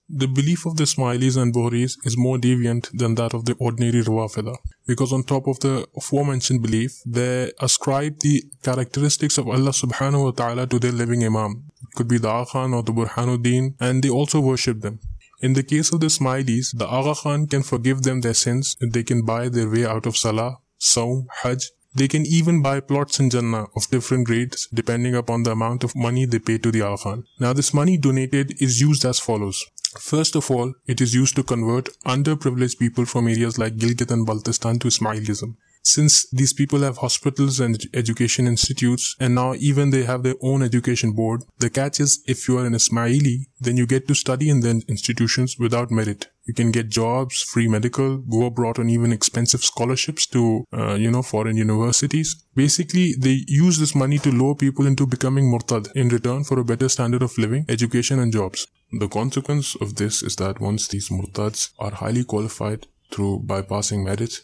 The belief of the Ismailis and Bohris is more deviant than that of the ordinary Rawafida. Because on top of the aforementioned belief, they ascribe the characteristics of Allah subhanahu wa ta'ala to their living Imam. It could be the Agha or the Burhanuddin, and they also worship them. In the case of the Ismailis, the Aga Khan can forgive them their sins if they can buy their way out of Salah, Saum, Hajj, they can even buy plots in Jannah of different grades depending upon the amount of money they pay to the Aghan. Now this money donated is used as follows. First of all, it is used to convert underprivileged people from areas like Gilgit and Baltistan to Ismailism since these people have hospitals and education institutes and now even they have their own education board, the catch is if you are an Ismaili, then you get to study in the institutions without merit. You can get jobs, free medical, go abroad on even expensive scholarships to, uh, you know, foreign universities. Basically, they use this money to lure people into becoming murtad in return for a better standard of living, education and jobs. The consequence of this is that once these murtads are highly qualified through bypassing merit,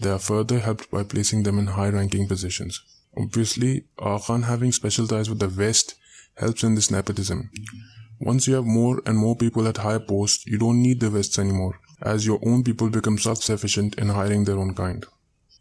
they are further helped by placing them in high ranking positions. Obviously, Khan having special ties with the West helps in this nepotism. Once you have more and more people at high posts, you don't need the West anymore, as your own people become self-sufficient in hiring their own kind.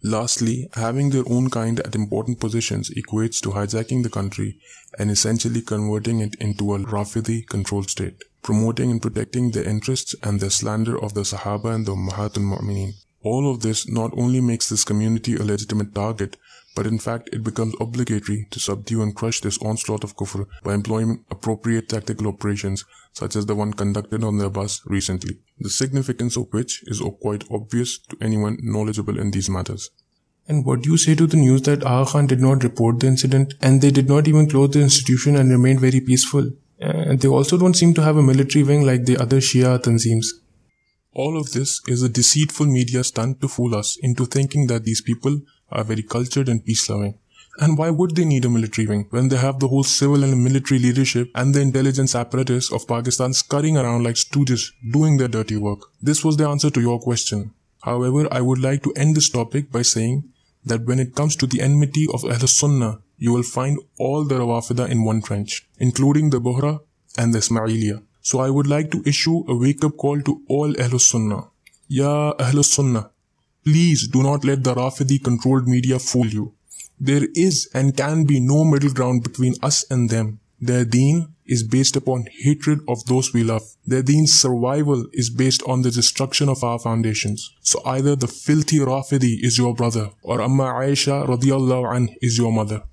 Lastly, having their own kind at important positions equates to hijacking the country and essentially converting it into a Rafidi controlled state, promoting and protecting the interests and the slander of the Sahaba and the Ummahatul Mu'mineen. All of this not only makes this community a legitimate target, but in fact it becomes obligatory to subdue and crush this onslaught of kufr by employing appropriate tactical operations such as the one conducted on their bus recently, the significance of which is quite obvious to anyone knowledgeable in these matters. And what do you say to the news that Aga Khan did not report the incident and they did not even close the institution and remained very peaceful? And they also don't seem to have a military wing like the other Shia tanzims. All of this is a deceitful media stunt to fool us into thinking that these people are very cultured and peace loving. And why would they need a military wing when they have the whole civil and military leadership and the intelligence apparatus of Pakistan scurrying around like stooges doing their dirty work? This was the answer to your question. However, I would like to end this topic by saying that when it comes to the enmity of Ahl Sunnah, you will find all the Rawafida in one trench, including the Bohra and the Ismailiyah. So I would like to issue a wake up call to all Ahlus Sunnah. Ya Ahlus Sunnah, Please do not let the Rafidi controlled media fool you. There is and can be no middle ground between us and them. Their deen is based upon hatred of those we love. Their deen's survival is based on the destruction of our foundations. So either the filthy Rafidi is your brother or Amma Aisha radiallahu anh is your mother.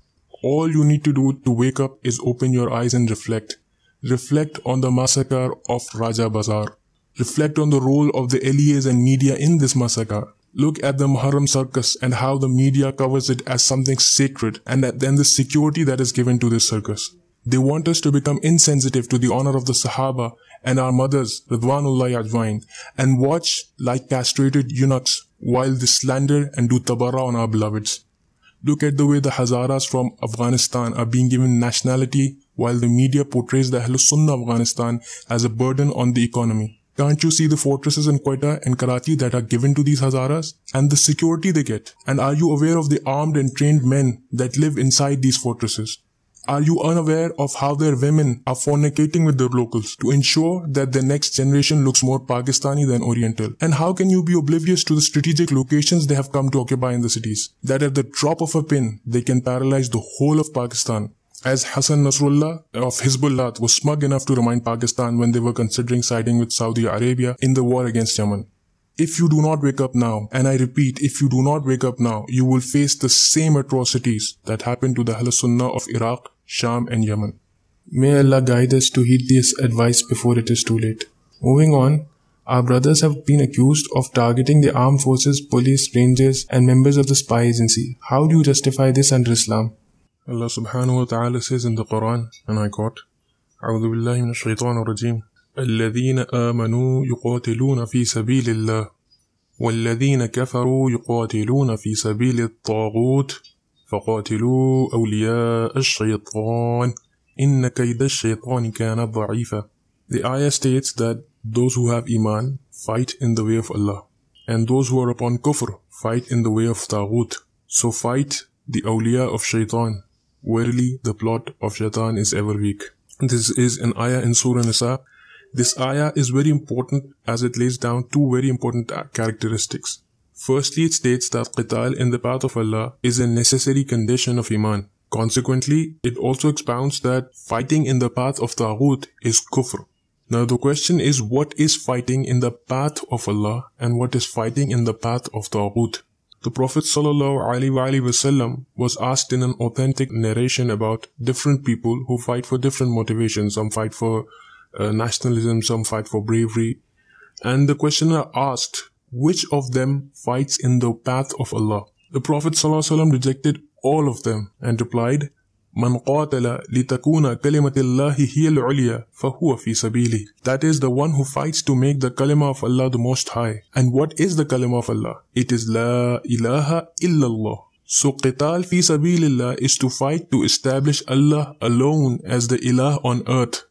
All you need to do to wake up is open your eyes and reflect. Reflect on the massacre of Raja Bazar. Reflect on the role of the LEAs and media in this massacre. Look at the Muharram circus and how the media covers it as something sacred and then the security that is given to this circus. They want us to become insensitive to the honor of the Sahaba and our mothers, Ridwanullah Ajma'een, and watch like castrated eunuchs while they slander and do tabara on our beloveds. Look at the way the Hazaras from Afghanistan are being given nationality while the media portrays the Ahlus Sunnah Afghanistan as a burden on the economy. Can't you see the fortresses in Quetta and Karachi that are given to these Hazaras and the security they get? And are you aware of the armed and trained men that live inside these fortresses? Are you unaware of how their women are fornicating with their locals to ensure that the next generation looks more Pakistani than Oriental? And how can you be oblivious to the strategic locations they have come to occupy in the cities? That at the drop of a pin, they can paralyze the whole of Pakistan as Hassan Nasrullah of Hezbollah was smug enough to remind Pakistan when they were considering siding with Saudi Arabia in the war against Yemen. If you do not wake up now, and I repeat, if you do not wake up now, you will face the same atrocities that happened to the Ahl Sunnah of Iraq, Sham, and Yemen. May Allah guide us to heed this advice before it is too late. Moving on, our brothers have been accused of targeting the armed forces, police, rangers, and members of the spy agency. How do you justify this under Islam? Allah subhanahu wa ta'ala says in the Quran, and I quote, أعوذ بالله من الشيطان الرجيم الذين آمنوا يقاتلون في سبيل الله والذين كفروا يقاتلون في سبيل الطاغوت فقاتلوا أولياء الشيطان إن كيد الشيطان كان ضعيفا The ayah states that those who have iman fight in the way of Allah and those who are upon kufr fight in the way of taghut. So fight the awliya of shaitan Verily, the plot of shaitan is ever weak. This is an ayah in Surah Nisa. This ayah is very important as it lays down two very important characteristics. Firstly, it states that qital in the path of Allah is a necessary condition of iman. Consequently, it also expounds that fighting in the path of Taghut is kufr. Now the question is what is fighting in the path of Allah and what is fighting in the path of Taghut? The Prophet ﷺ was asked in an authentic narration about different people who fight for different motivations. Some fight for uh, nationalism, some fight for bravery. And the questioner asked, which of them fights in the path of Allah? The Prophet ﷺ rejected all of them and replied, من قاتل لتكون كلمة الله هي العليا فهو في سبيله. That is the one who fights to make the kalima of Allah the most high. And what is the kalima of Allah? It is La ilaha illallah. So qital fi sabilillah is to fight to establish Allah alone as the ilah on earth.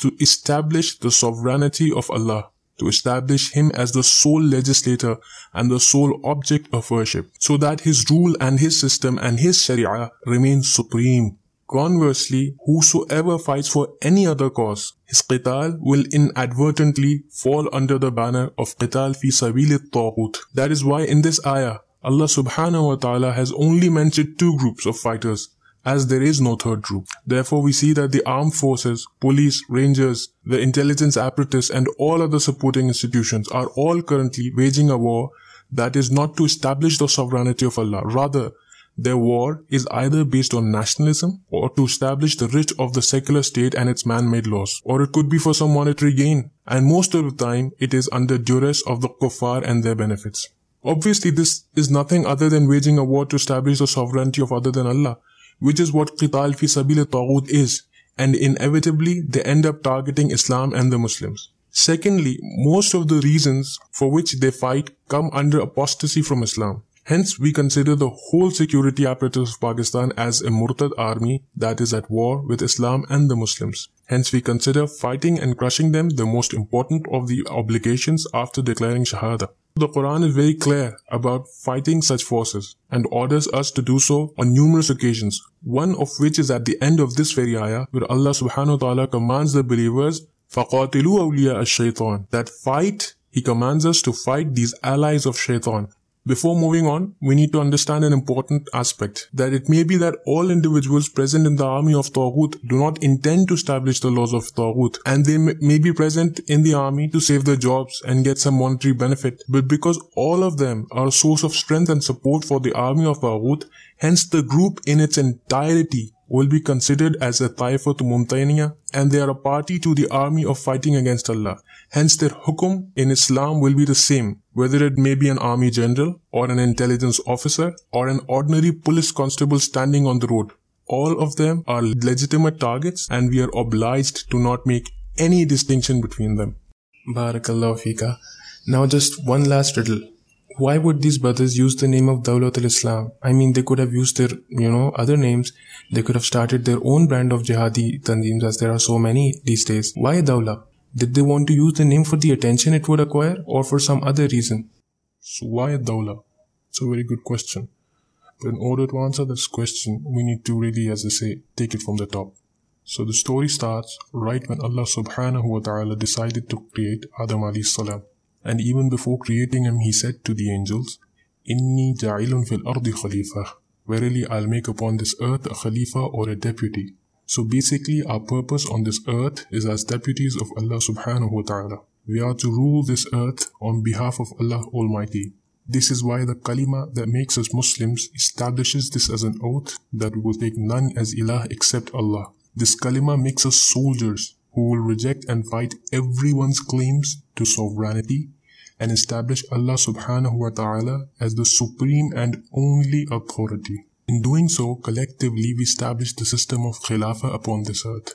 To establish the sovereignty of Allah. To establish Him as the sole legislator and the sole object of worship. So that His rule and His system and His sharia remain supreme. Conversely, whosoever fights for any other cause, his qital will inadvertently fall under the banner of qital fi sabili taghut. That is why in this ayah, Allah subhanahu wa ta'ala has only mentioned two groups of fighters, as there is no third group. Therefore, we see that the armed forces, police, rangers, the intelligence apparatus, and all other supporting institutions are all currently waging a war that is not to establish the sovereignty of Allah. Rather, their war is either based on nationalism or to establish the writ of the secular state and its man-made laws. Or it could be for some monetary gain. And most of the time, it is under duress of the kuffar and their benefits. Obviously, this is nothing other than waging a war to establish the sovereignty of other than Allah, which is what qital fi sabil taghut is. And inevitably, they end up targeting Islam and the Muslims. Secondly, most of the reasons for which they fight come under apostasy from Islam. Hence, we consider the whole security apparatus of Pakistan as a Murtad army that is at war with Islam and the Muslims. Hence, we consider fighting and crushing them the most important of the obligations after declaring Shahada. The Quran is very clear about fighting such forces and orders us to do so on numerous occasions, one of which is at the end of this very ayah where Allah subhanahu wa ta'ala commands the believers فَقَاتِلُوا أَوْلِيَاءَ الشَّيْطَانِ That fight, He commands us to fight these allies of shaitan. Before moving on, we need to understand an important aspect that it may be that all individuals present in the army of Taghut do not intend to establish the laws of Taghut and they may be present in the army to save their jobs and get some monetary benefit. But because all of them are a source of strength and support for the army of Taghut, hence the group in its entirety will be considered as a Taifat Mumtainiya and they are a party to the army of fighting against Allah. Hence their hukum in Islam will be the same, whether it may be an army general or an intelligence officer or an ordinary police constable standing on the road. All of them are legitimate targets and we are obliged to not make any distinction between them. Barakallah fika. Now just one last riddle why would these brothers use the name of Dawlat al-Islam? I mean, they could have used their, you know, other names. They could have started their own brand of jihadi tanzeems as there are so many these days. Why Dawla? Did they want to use the name for the attention it would acquire or for some other reason? So why Dawla? It's a very good question. But in order to answer this question, we need to really, as I say, take it from the top. So the story starts right when Allah subhanahu wa ta'ala decided to create Adam alayhi salam. And even before creating him, he said to the angels, Inni ja'ilun fil ardi khalifa. Verily, I'll make upon this earth a khalifa or a deputy. So basically, our purpose on this earth is as deputies of Allah subhanahu wa ta'ala. We are to rule this earth on behalf of Allah Almighty. This is why the kalima that makes us Muslims establishes this as an oath that we will take none as ilah except Allah. This kalima makes us soldiers who will reject and fight everyone's claims to sovereignty and establish Allah subhanahu wa ta'ala as the supreme and only authority. In doing so, collectively we establish the system of Khilafah upon this earth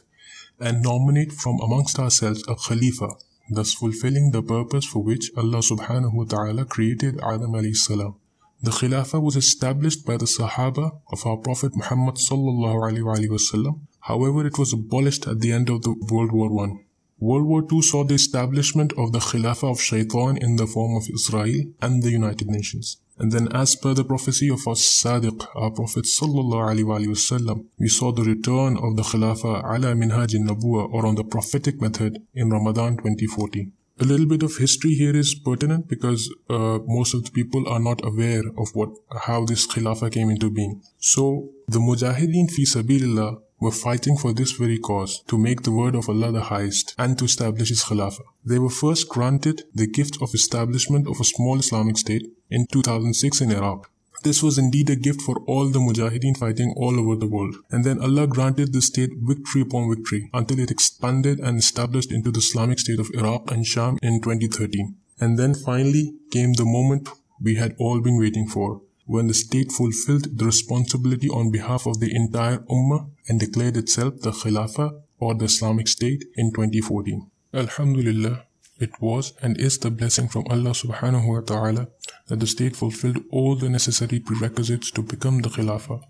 and nominate from amongst ourselves a Khalifa, thus fulfilling the purpose for which Allah subhanahu wa ta'ala created Adam alayhi salam. The Khilafah was established by the Sahaba of our Prophet Muhammad sallallahu alayhi wasallam. However, it was abolished at the end of the World War One. World War II saw the establishment of the Khilafah of Shaitan in the form of Israel and the United Nations. And then as per the prophecy of our Sadiq, our Prophet wasallam, we saw the return of the Khilafah ala minhaj nabuwa or on the prophetic method in Ramadan 2014. A little bit of history here is pertinent because uh, most of the people are not aware of what how this Khilafah came into being. So the Mujahideen fi sabilillah were fighting for this very cause, to make the word of Allah the highest and to establish His Khilafah. They were first granted the gift of establishment of a small Islamic state in 2006 in Iraq. This was indeed a gift for all the Mujahideen fighting all over the world. And then Allah granted the state victory upon victory until it expanded and established into the Islamic state of Iraq and Sham in 2013. And then finally came the moment we had all been waiting for, when the state fulfilled the responsibility on behalf of the entire Ummah and declared itself the Khilafah or the Islamic State in 2014. Alhamdulillah, it was and is the blessing from Allah subhanahu wa ta'ala that the state fulfilled all the necessary prerequisites to become the Khilafah.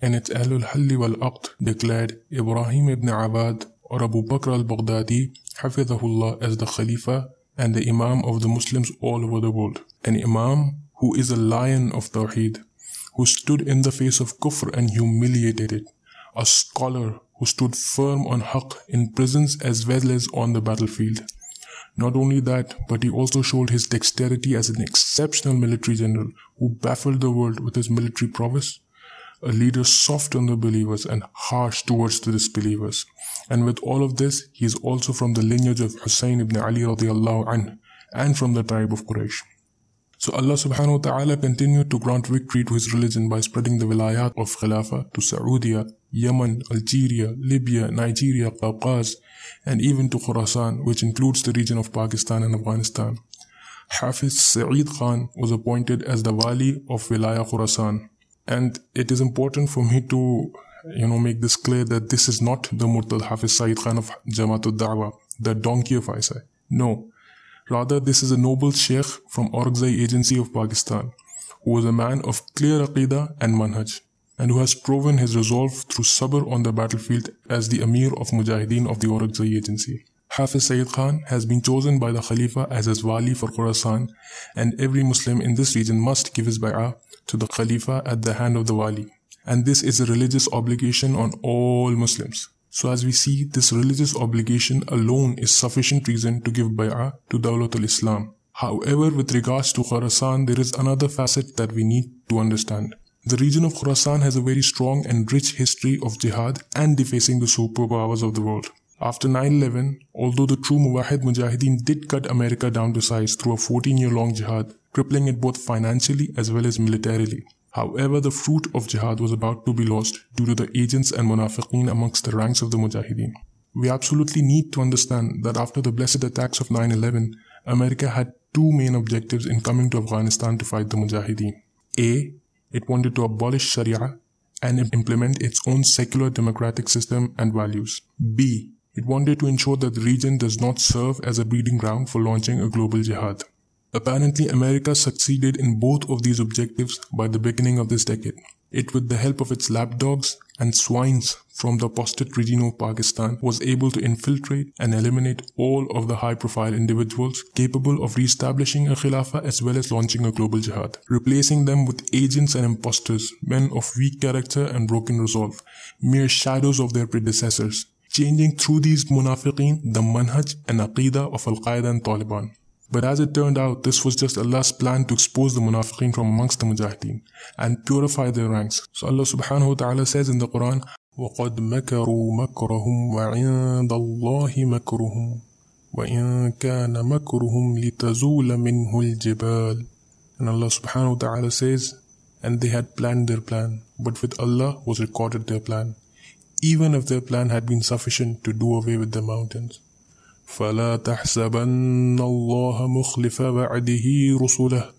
And its Ahlul Halli wal Aqd declared Ibrahim ibn Awad or Abu Bakr al-Baghdadi Hafidhahullah as the Khalifa and the Imam of the Muslims all over the world. An Imam who is a lion of Tawheed, who stood in the face of kufr and humiliated it, a scholar who stood firm on haqq in prisons as well as on the battlefield. Not only that, but he also showed his dexterity as an exceptional military general who baffled the world with his military prowess. A leader soft on the believers and harsh towards the disbelievers. And with all of this, he is also from the lineage of Hussein ibn Ali radiallahu anh and from the tribe of Quraysh. So Allah subhanahu wa ta'ala continued to grant victory to his religion by spreading the wilayat of Khilafah to Saudi, Yemen, Algeria, Libya, Nigeria, Caucasus, and even to Khorasan, which includes the region of Pakistan and Afghanistan. Hafiz Sa'id Khan was appointed as the Wali of Wilaya Khorasan. And it is important for me to, you know, make this clear that this is not the Murtad Hafiz Sa'id Khan of Jamaatul Da'wah, the donkey of Isa. No, Rather, this is a noble sheikh from Orakzai Agency of Pakistan, who was a man of clear aqidah and manhaj, and who has proven his resolve through sabr on the battlefield as the Amir of Mujahideen of the Orakzai Agency. Hafiz Sayyid Khan has been chosen by the Khalifa as his wali for Khorasan, and every Muslim in this region must give his bay'ah to the Khalifa at the hand of the wali. And this is a religious obligation on all Muslims. So as we see, this religious obligation alone is sufficient reason to give bay'ah to Dawlat al-Islam. However, with regards to Khorasan, there is another facet that we need to understand. The region of Khorasan has a very strong and rich history of jihad and defacing the superpowers of the world. After 9-11, although the true Muwahid Mujahideen did cut America down to size through a 14-year-long jihad, crippling it both financially as well as militarily. However, the fruit of jihad was about to be lost due to the agents and munafiqeen amongst the ranks of the Mujahideen. We absolutely need to understand that after the blessed attacks of 9-11, America had two main objectives in coming to Afghanistan to fight the Mujahideen. A. It wanted to abolish Sharia and implement its own secular democratic system and values. B. It wanted to ensure that the region does not serve as a breeding ground for launching a global jihad. Apparently, America succeeded in both of these objectives by the beginning of this decade. It, with the help of its lapdogs and swines from the apostate region of Pakistan, was able to infiltrate and eliminate all of the high profile individuals capable of re-establishing a khilafah as well as launching a global jihad, replacing them with agents and impostors, men of weak character and broken resolve, mere shadows of their predecessors, changing through these munafiqeen the manhaj and aqidah of Al-Qaeda and Taliban. But as it turned out, this was just Allah's plan to expose the munafiqeen from amongst the mujahideen and purify their ranks. So Allah subhanahu wa ta'ala says in the Quran, وَقَدْ مَكَرُوا مَكْرَهُمْ وَعِندَ اللَّهِ مَكْرُهُمْ وَإِن كَانَ مَكْرُهُمْ لِتَزُولَ مِنْهُ الْجِبَالِ And Allah subhanahu wa ta'ala says, And they had planned their plan, but with Allah was recorded their plan, even if their plan had been sufficient to do away with the mountains. فلا تحسبن الله مخلف بعده رسله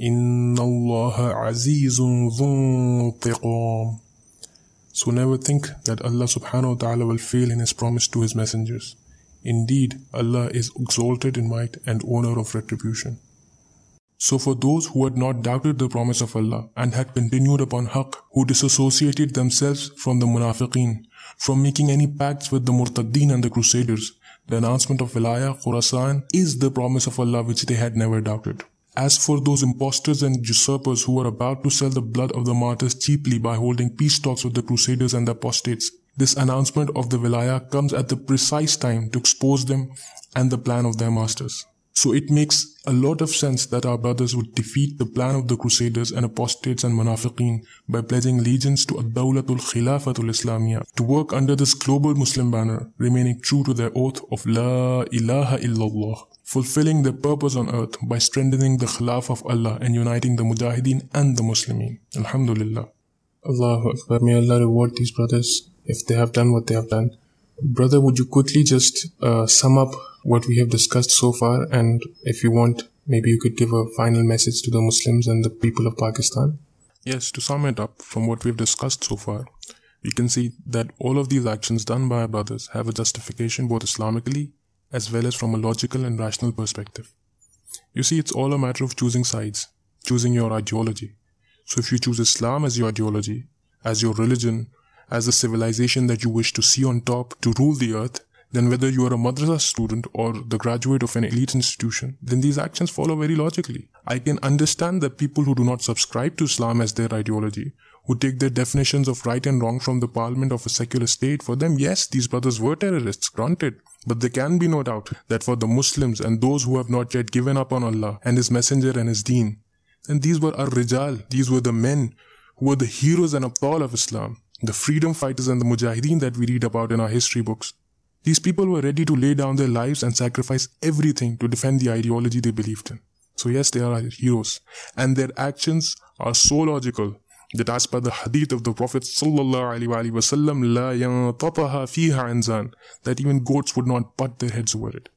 إن الله عزيز ذو انتقام So never think that Allah subhanahu wa ta'ala will fail in his promise to his messengers. Indeed, Allah is exalted in might and owner of retribution. So for those who had not doubted the promise of Allah and had continued upon haqq, who disassociated themselves from the munafiqeen, from making any pacts with the murtaddeen and the crusaders, the announcement of Wilaya, Khurasan, is the promise of Allah which they had never doubted. As for those impostors and usurpers who were about to sell the blood of the martyrs cheaply by holding peace talks with the crusaders and the apostates, this announcement of the Wilaya comes at the precise time to expose them and the plan of their masters. So it makes a lot of sense that our brothers would defeat the plan of the Crusaders and apostates and munafiqeen by pledging allegiance to Ad-Dawlatul Khilafatul Islamiyah to work under this global Muslim banner, remaining true to their oath of La ilaha illallah, fulfilling their purpose on earth by strengthening the Khilaf of Allah and uniting the Mujahideen and the Muslimin. Alhamdulillah. Allahu Akbar. May Allah reward these brothers if they have done what they have done. Brother, would you quickly just uh, sum up what we have discussed so far? And if you want, maybe you could give a final message to the Muslims and the people of Pakistan? Yes, to sum it up from what we've discussed so far, we can see that all of these actions done by our brothers have a justification both Islamically as well as from a logical and rational perspective. You see, it's all a matter of choosing sides, choosing your ideology. So if you choose Islam as your ideology, as your religion, as the civilization that you wish to see on top to rule the earth, then whether you are a madrasa student or the graduate of an elite institution, then these actions follow very logically. I can understand that people who do not subscribe to Islam as their ideology, who take their definitions of right and wrong from the parliament of a secular state, for them, yes, these brothers were terrorists, granted. But there can be no doubt that for the Muslims and those who have not yet given up on Allah and His Messenger and His Deen, then these were our rijal, these were the men who were the heroes and abtal of Islam the freedom fighters and the mujahideen that we read about in our history books. These people were ready to lay down their lives and sacrifice everything to defend the ideology they believed in. So yes, they are our heroes. And their actions are so logical that as per the hadith of the Prophet sallallahu alaihi wasallam, لا ينططها فيها إنسان, that even goats would not butt their heads over it.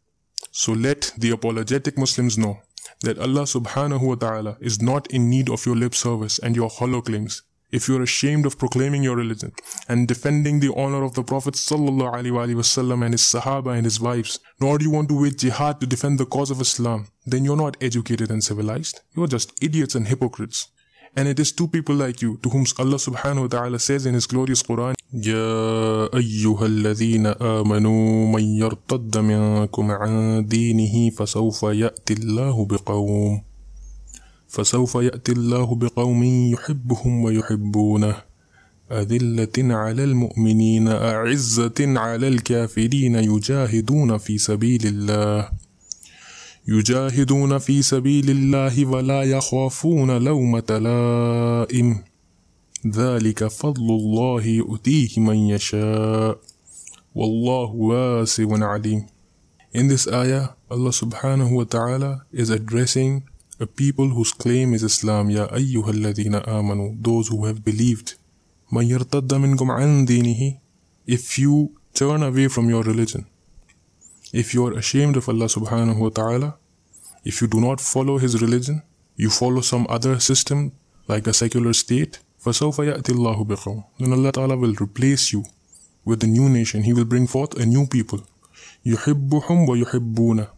So let the apologetic Muslims know that Allah subhanahu wa ta'ala is not in need of your lip service and your hollow claims if you are ashamed of proclaiming your religion and defending the honor of the Prophet wasallam and his Sahaba and his wives, nor do you want to wage jihad to defend the cause of Islam, then you're not educated and civilized. You're just idiots and hypocrites. And it is two people like you to whom Allah subhanahu wa ta'ala says in His glorious Quran, يا أيها الذين آمنوا من يرتد منكم عن دينه فسوف يأتي الله بقوم فسوف يأتي الله بقوم يحبهم ويحبونه. أذلة على المؤمنين أعزة على الكافرين يجاهدون في سبيل الله. يجاهدون في سبيل الله ولا يخافون لومة لائم. ذلك فضل الله يؤتيه من يشاء. والله واسع عليم. In this ayah, Allah subhanahu wa ta'ala is addressing a people whose claim is Islam, Ya ayyuhalladhina amanu, those who have believed. Man yartadda minkum an dinihi, if you turn away from your religion, if you are ashamed of Allah subhanahu wa ta'ala, if you do not follow His religion, you follow some other system like a secular state, فَسَوْفَ يَأْتِ اللَّهُ بِقَوْمٍ Then Allah Ta'ala will replace you with a new nation. He will bring forth a new people. يُحِبُّهُمْ وَيُحِبُّونَ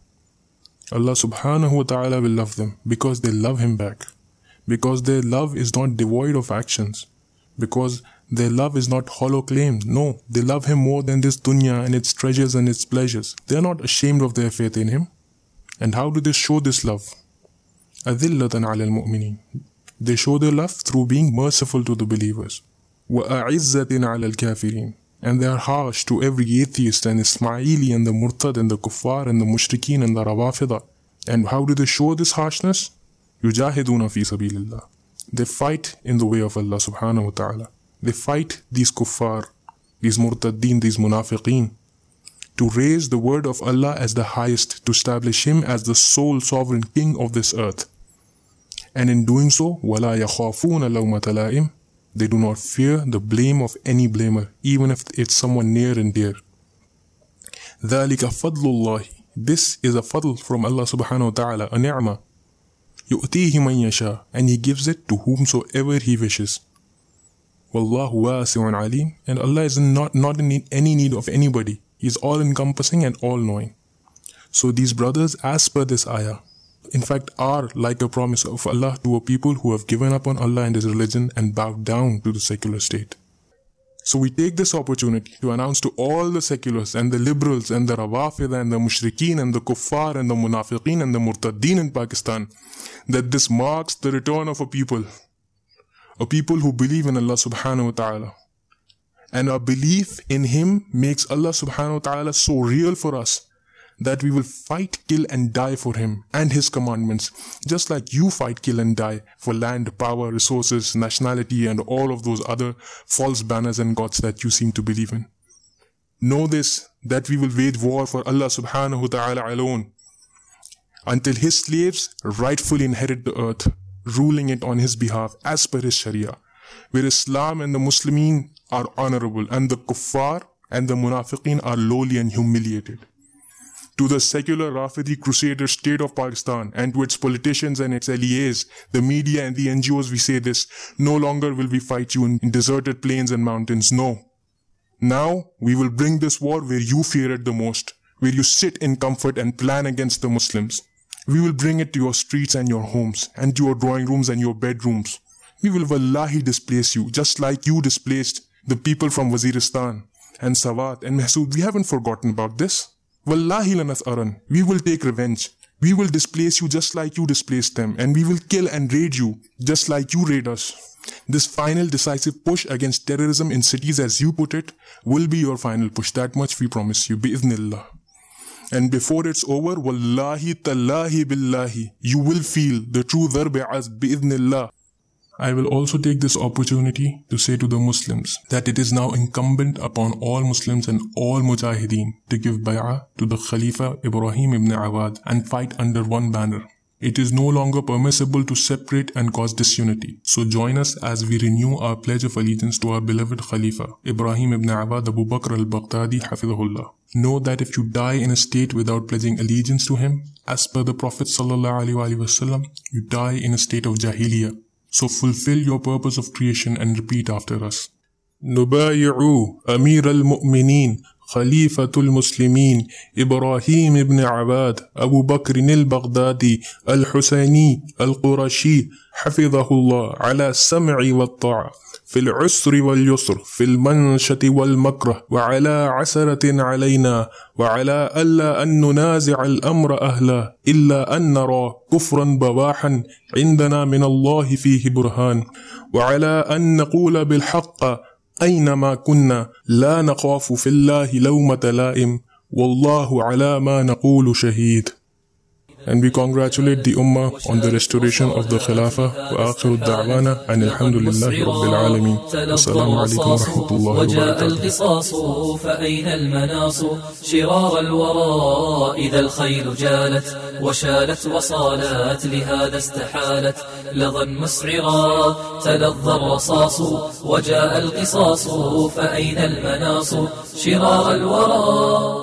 Allah subhanahu wa ta'ala will love them because they love Him back. Because their love is not devoid of actions. Because their love is not hollow claims. No, they love Him more than this dunya and its treasures and its pleasures. They are not ashamed of their faith in Him. And how do they show this love? أذلة على المؤمنين. They show their love through being merciful to the believers. وأعزة على الكافرين. And they are harsh to every atheist and Ismaili and the Murtad and the Kuffar and the Mushrikeen and the Rawafida. And how do they show this harshness? يجاهدون في سبيل الله. They fight in the way of Allah subhanahu wa ta'ala. They fight these kuffar, these murtaddeen, these munafiqeen, to raise the word of Allah as the highest, to establish Him as the sole sovereign king of this earth. And in doing so, وَلَا يَخَافُونَ لَوْمَةَ لَائِمٍ They do not fear the blame of any blamer, even if it's someone near and dear. ذَلِكَ فَضْلُ اللَّهِ This is a fadl from Allah subhanahu wa ta'ala, a ni'mah. يُؤْتِيهِ مَنْ يَشَاءُ And He gives it to whomsoever He wishes. وَاللَّهُ وَاسِعٌ عَلِيمٌ And Allah is not, not in any need of anybody. He is all encompassing and all knowing. So these brothers, as per this ayah, in fact, are like a promise of Allah to a people who have given up on Allah and His religion and bowed down to the secular state. So we take this opportunity to announce to all the seculars and the liberals and the Rawafid and the Mushrikeen and the Kuffar and the Munafiqeen and the Murtaddeen in Pakistan that this marks the return of a people, a people who believe in Allah subhanahu wa ta'ala. And our belief in Him makes Allah subhanahu wa ta'ala so real for us that we will fight, kill, and die for Him and His commandments, just like you fight, kill, and die for land, power, resources, nationality, and all of those other false banners and gods that you seem to believe in. Know this, that we will wage war for Allah subhanahu wa ta'ala alone until His slaves rightfully inherit the earth, ruling it on His behalf as per His Sharia, where Islam and the Muslimin are honorable and the kuffar and the munafiqeen are lowly and humiliated to the secular Rafidi Crusader state of Pakistan and to its politicians and its LEAs, the media and the NGOs, we say this, no longer will we fight you in, deserted plains and mountains. No. Now we will bring this war where you fear it the most, where you sit in comfort and plan against the Muslims. We will bring it to your streets and your homes, and to your drawing rooms and your bedrooms. We will wallahi displace you, just like you displaced the people from Waziristan and Sawat and Mahsoud. We haven't forgotten about this. Wallahi aran. We will take revenge. We will displace you just like you displaced them, and we will kill and raid you just like you raid us. This final decisive push against terrorism in cities, as you put it, will be your final push. That much we promise you, bi'idhnillah. And before it's over, wallahi tallahi billahi, you will feel the true dharb az bi'idhnillah. I will also take this opportunity to say to the Muslims that it is now incumbent upon all Muslims and all Mujahideen to give bay'ah to the Khalifa Ibrahim ibn Awad and fight under one banner. It is no longer permissible to separate and cause disunity. So join us as we renew our pledge of allegiance to our beloved Khalifa, Ibrahim ibn Awad Abu Bakr al-Baghdadi Hafidhullah. Know that if you die in a state without pledging allegiance to him, as per the Prophet sallallahu you die in a state of Jahiliyyah. So fulfill your purpose of creation and repeat after us. نبايع أمير المؤمنين خليفة المسلمين إبراهيم بن عباد أبو بكر البغدادي الحسيني القرشي حفظه الله على السمع والطاعة في العسر واليسر في المنشة والمكره وعلى عسرة علينا وعلى ألا أن ننازع الأمر أهله إلا أن نرى كفرا بواحا عندنا من الله فيه برهان وعلى أن نقول بالحق أينما كنا لا نخاف في الله لومة لائم والله على ما نقول شهيد. And we congratulate the Ummah on the restoration of the Khilafah. وآخر الدعوانا أن الحمد لله رب العالمين. والسلام عليكم ورحمة الله وجاء وبركاته. القصاص فأين المناص شرار الورى إذا الخيل جالت وشالت وصالت لهذا استحالت لظا مسعرا تلظى الرصاص وجاء القصاص فأين المناص شرار الورى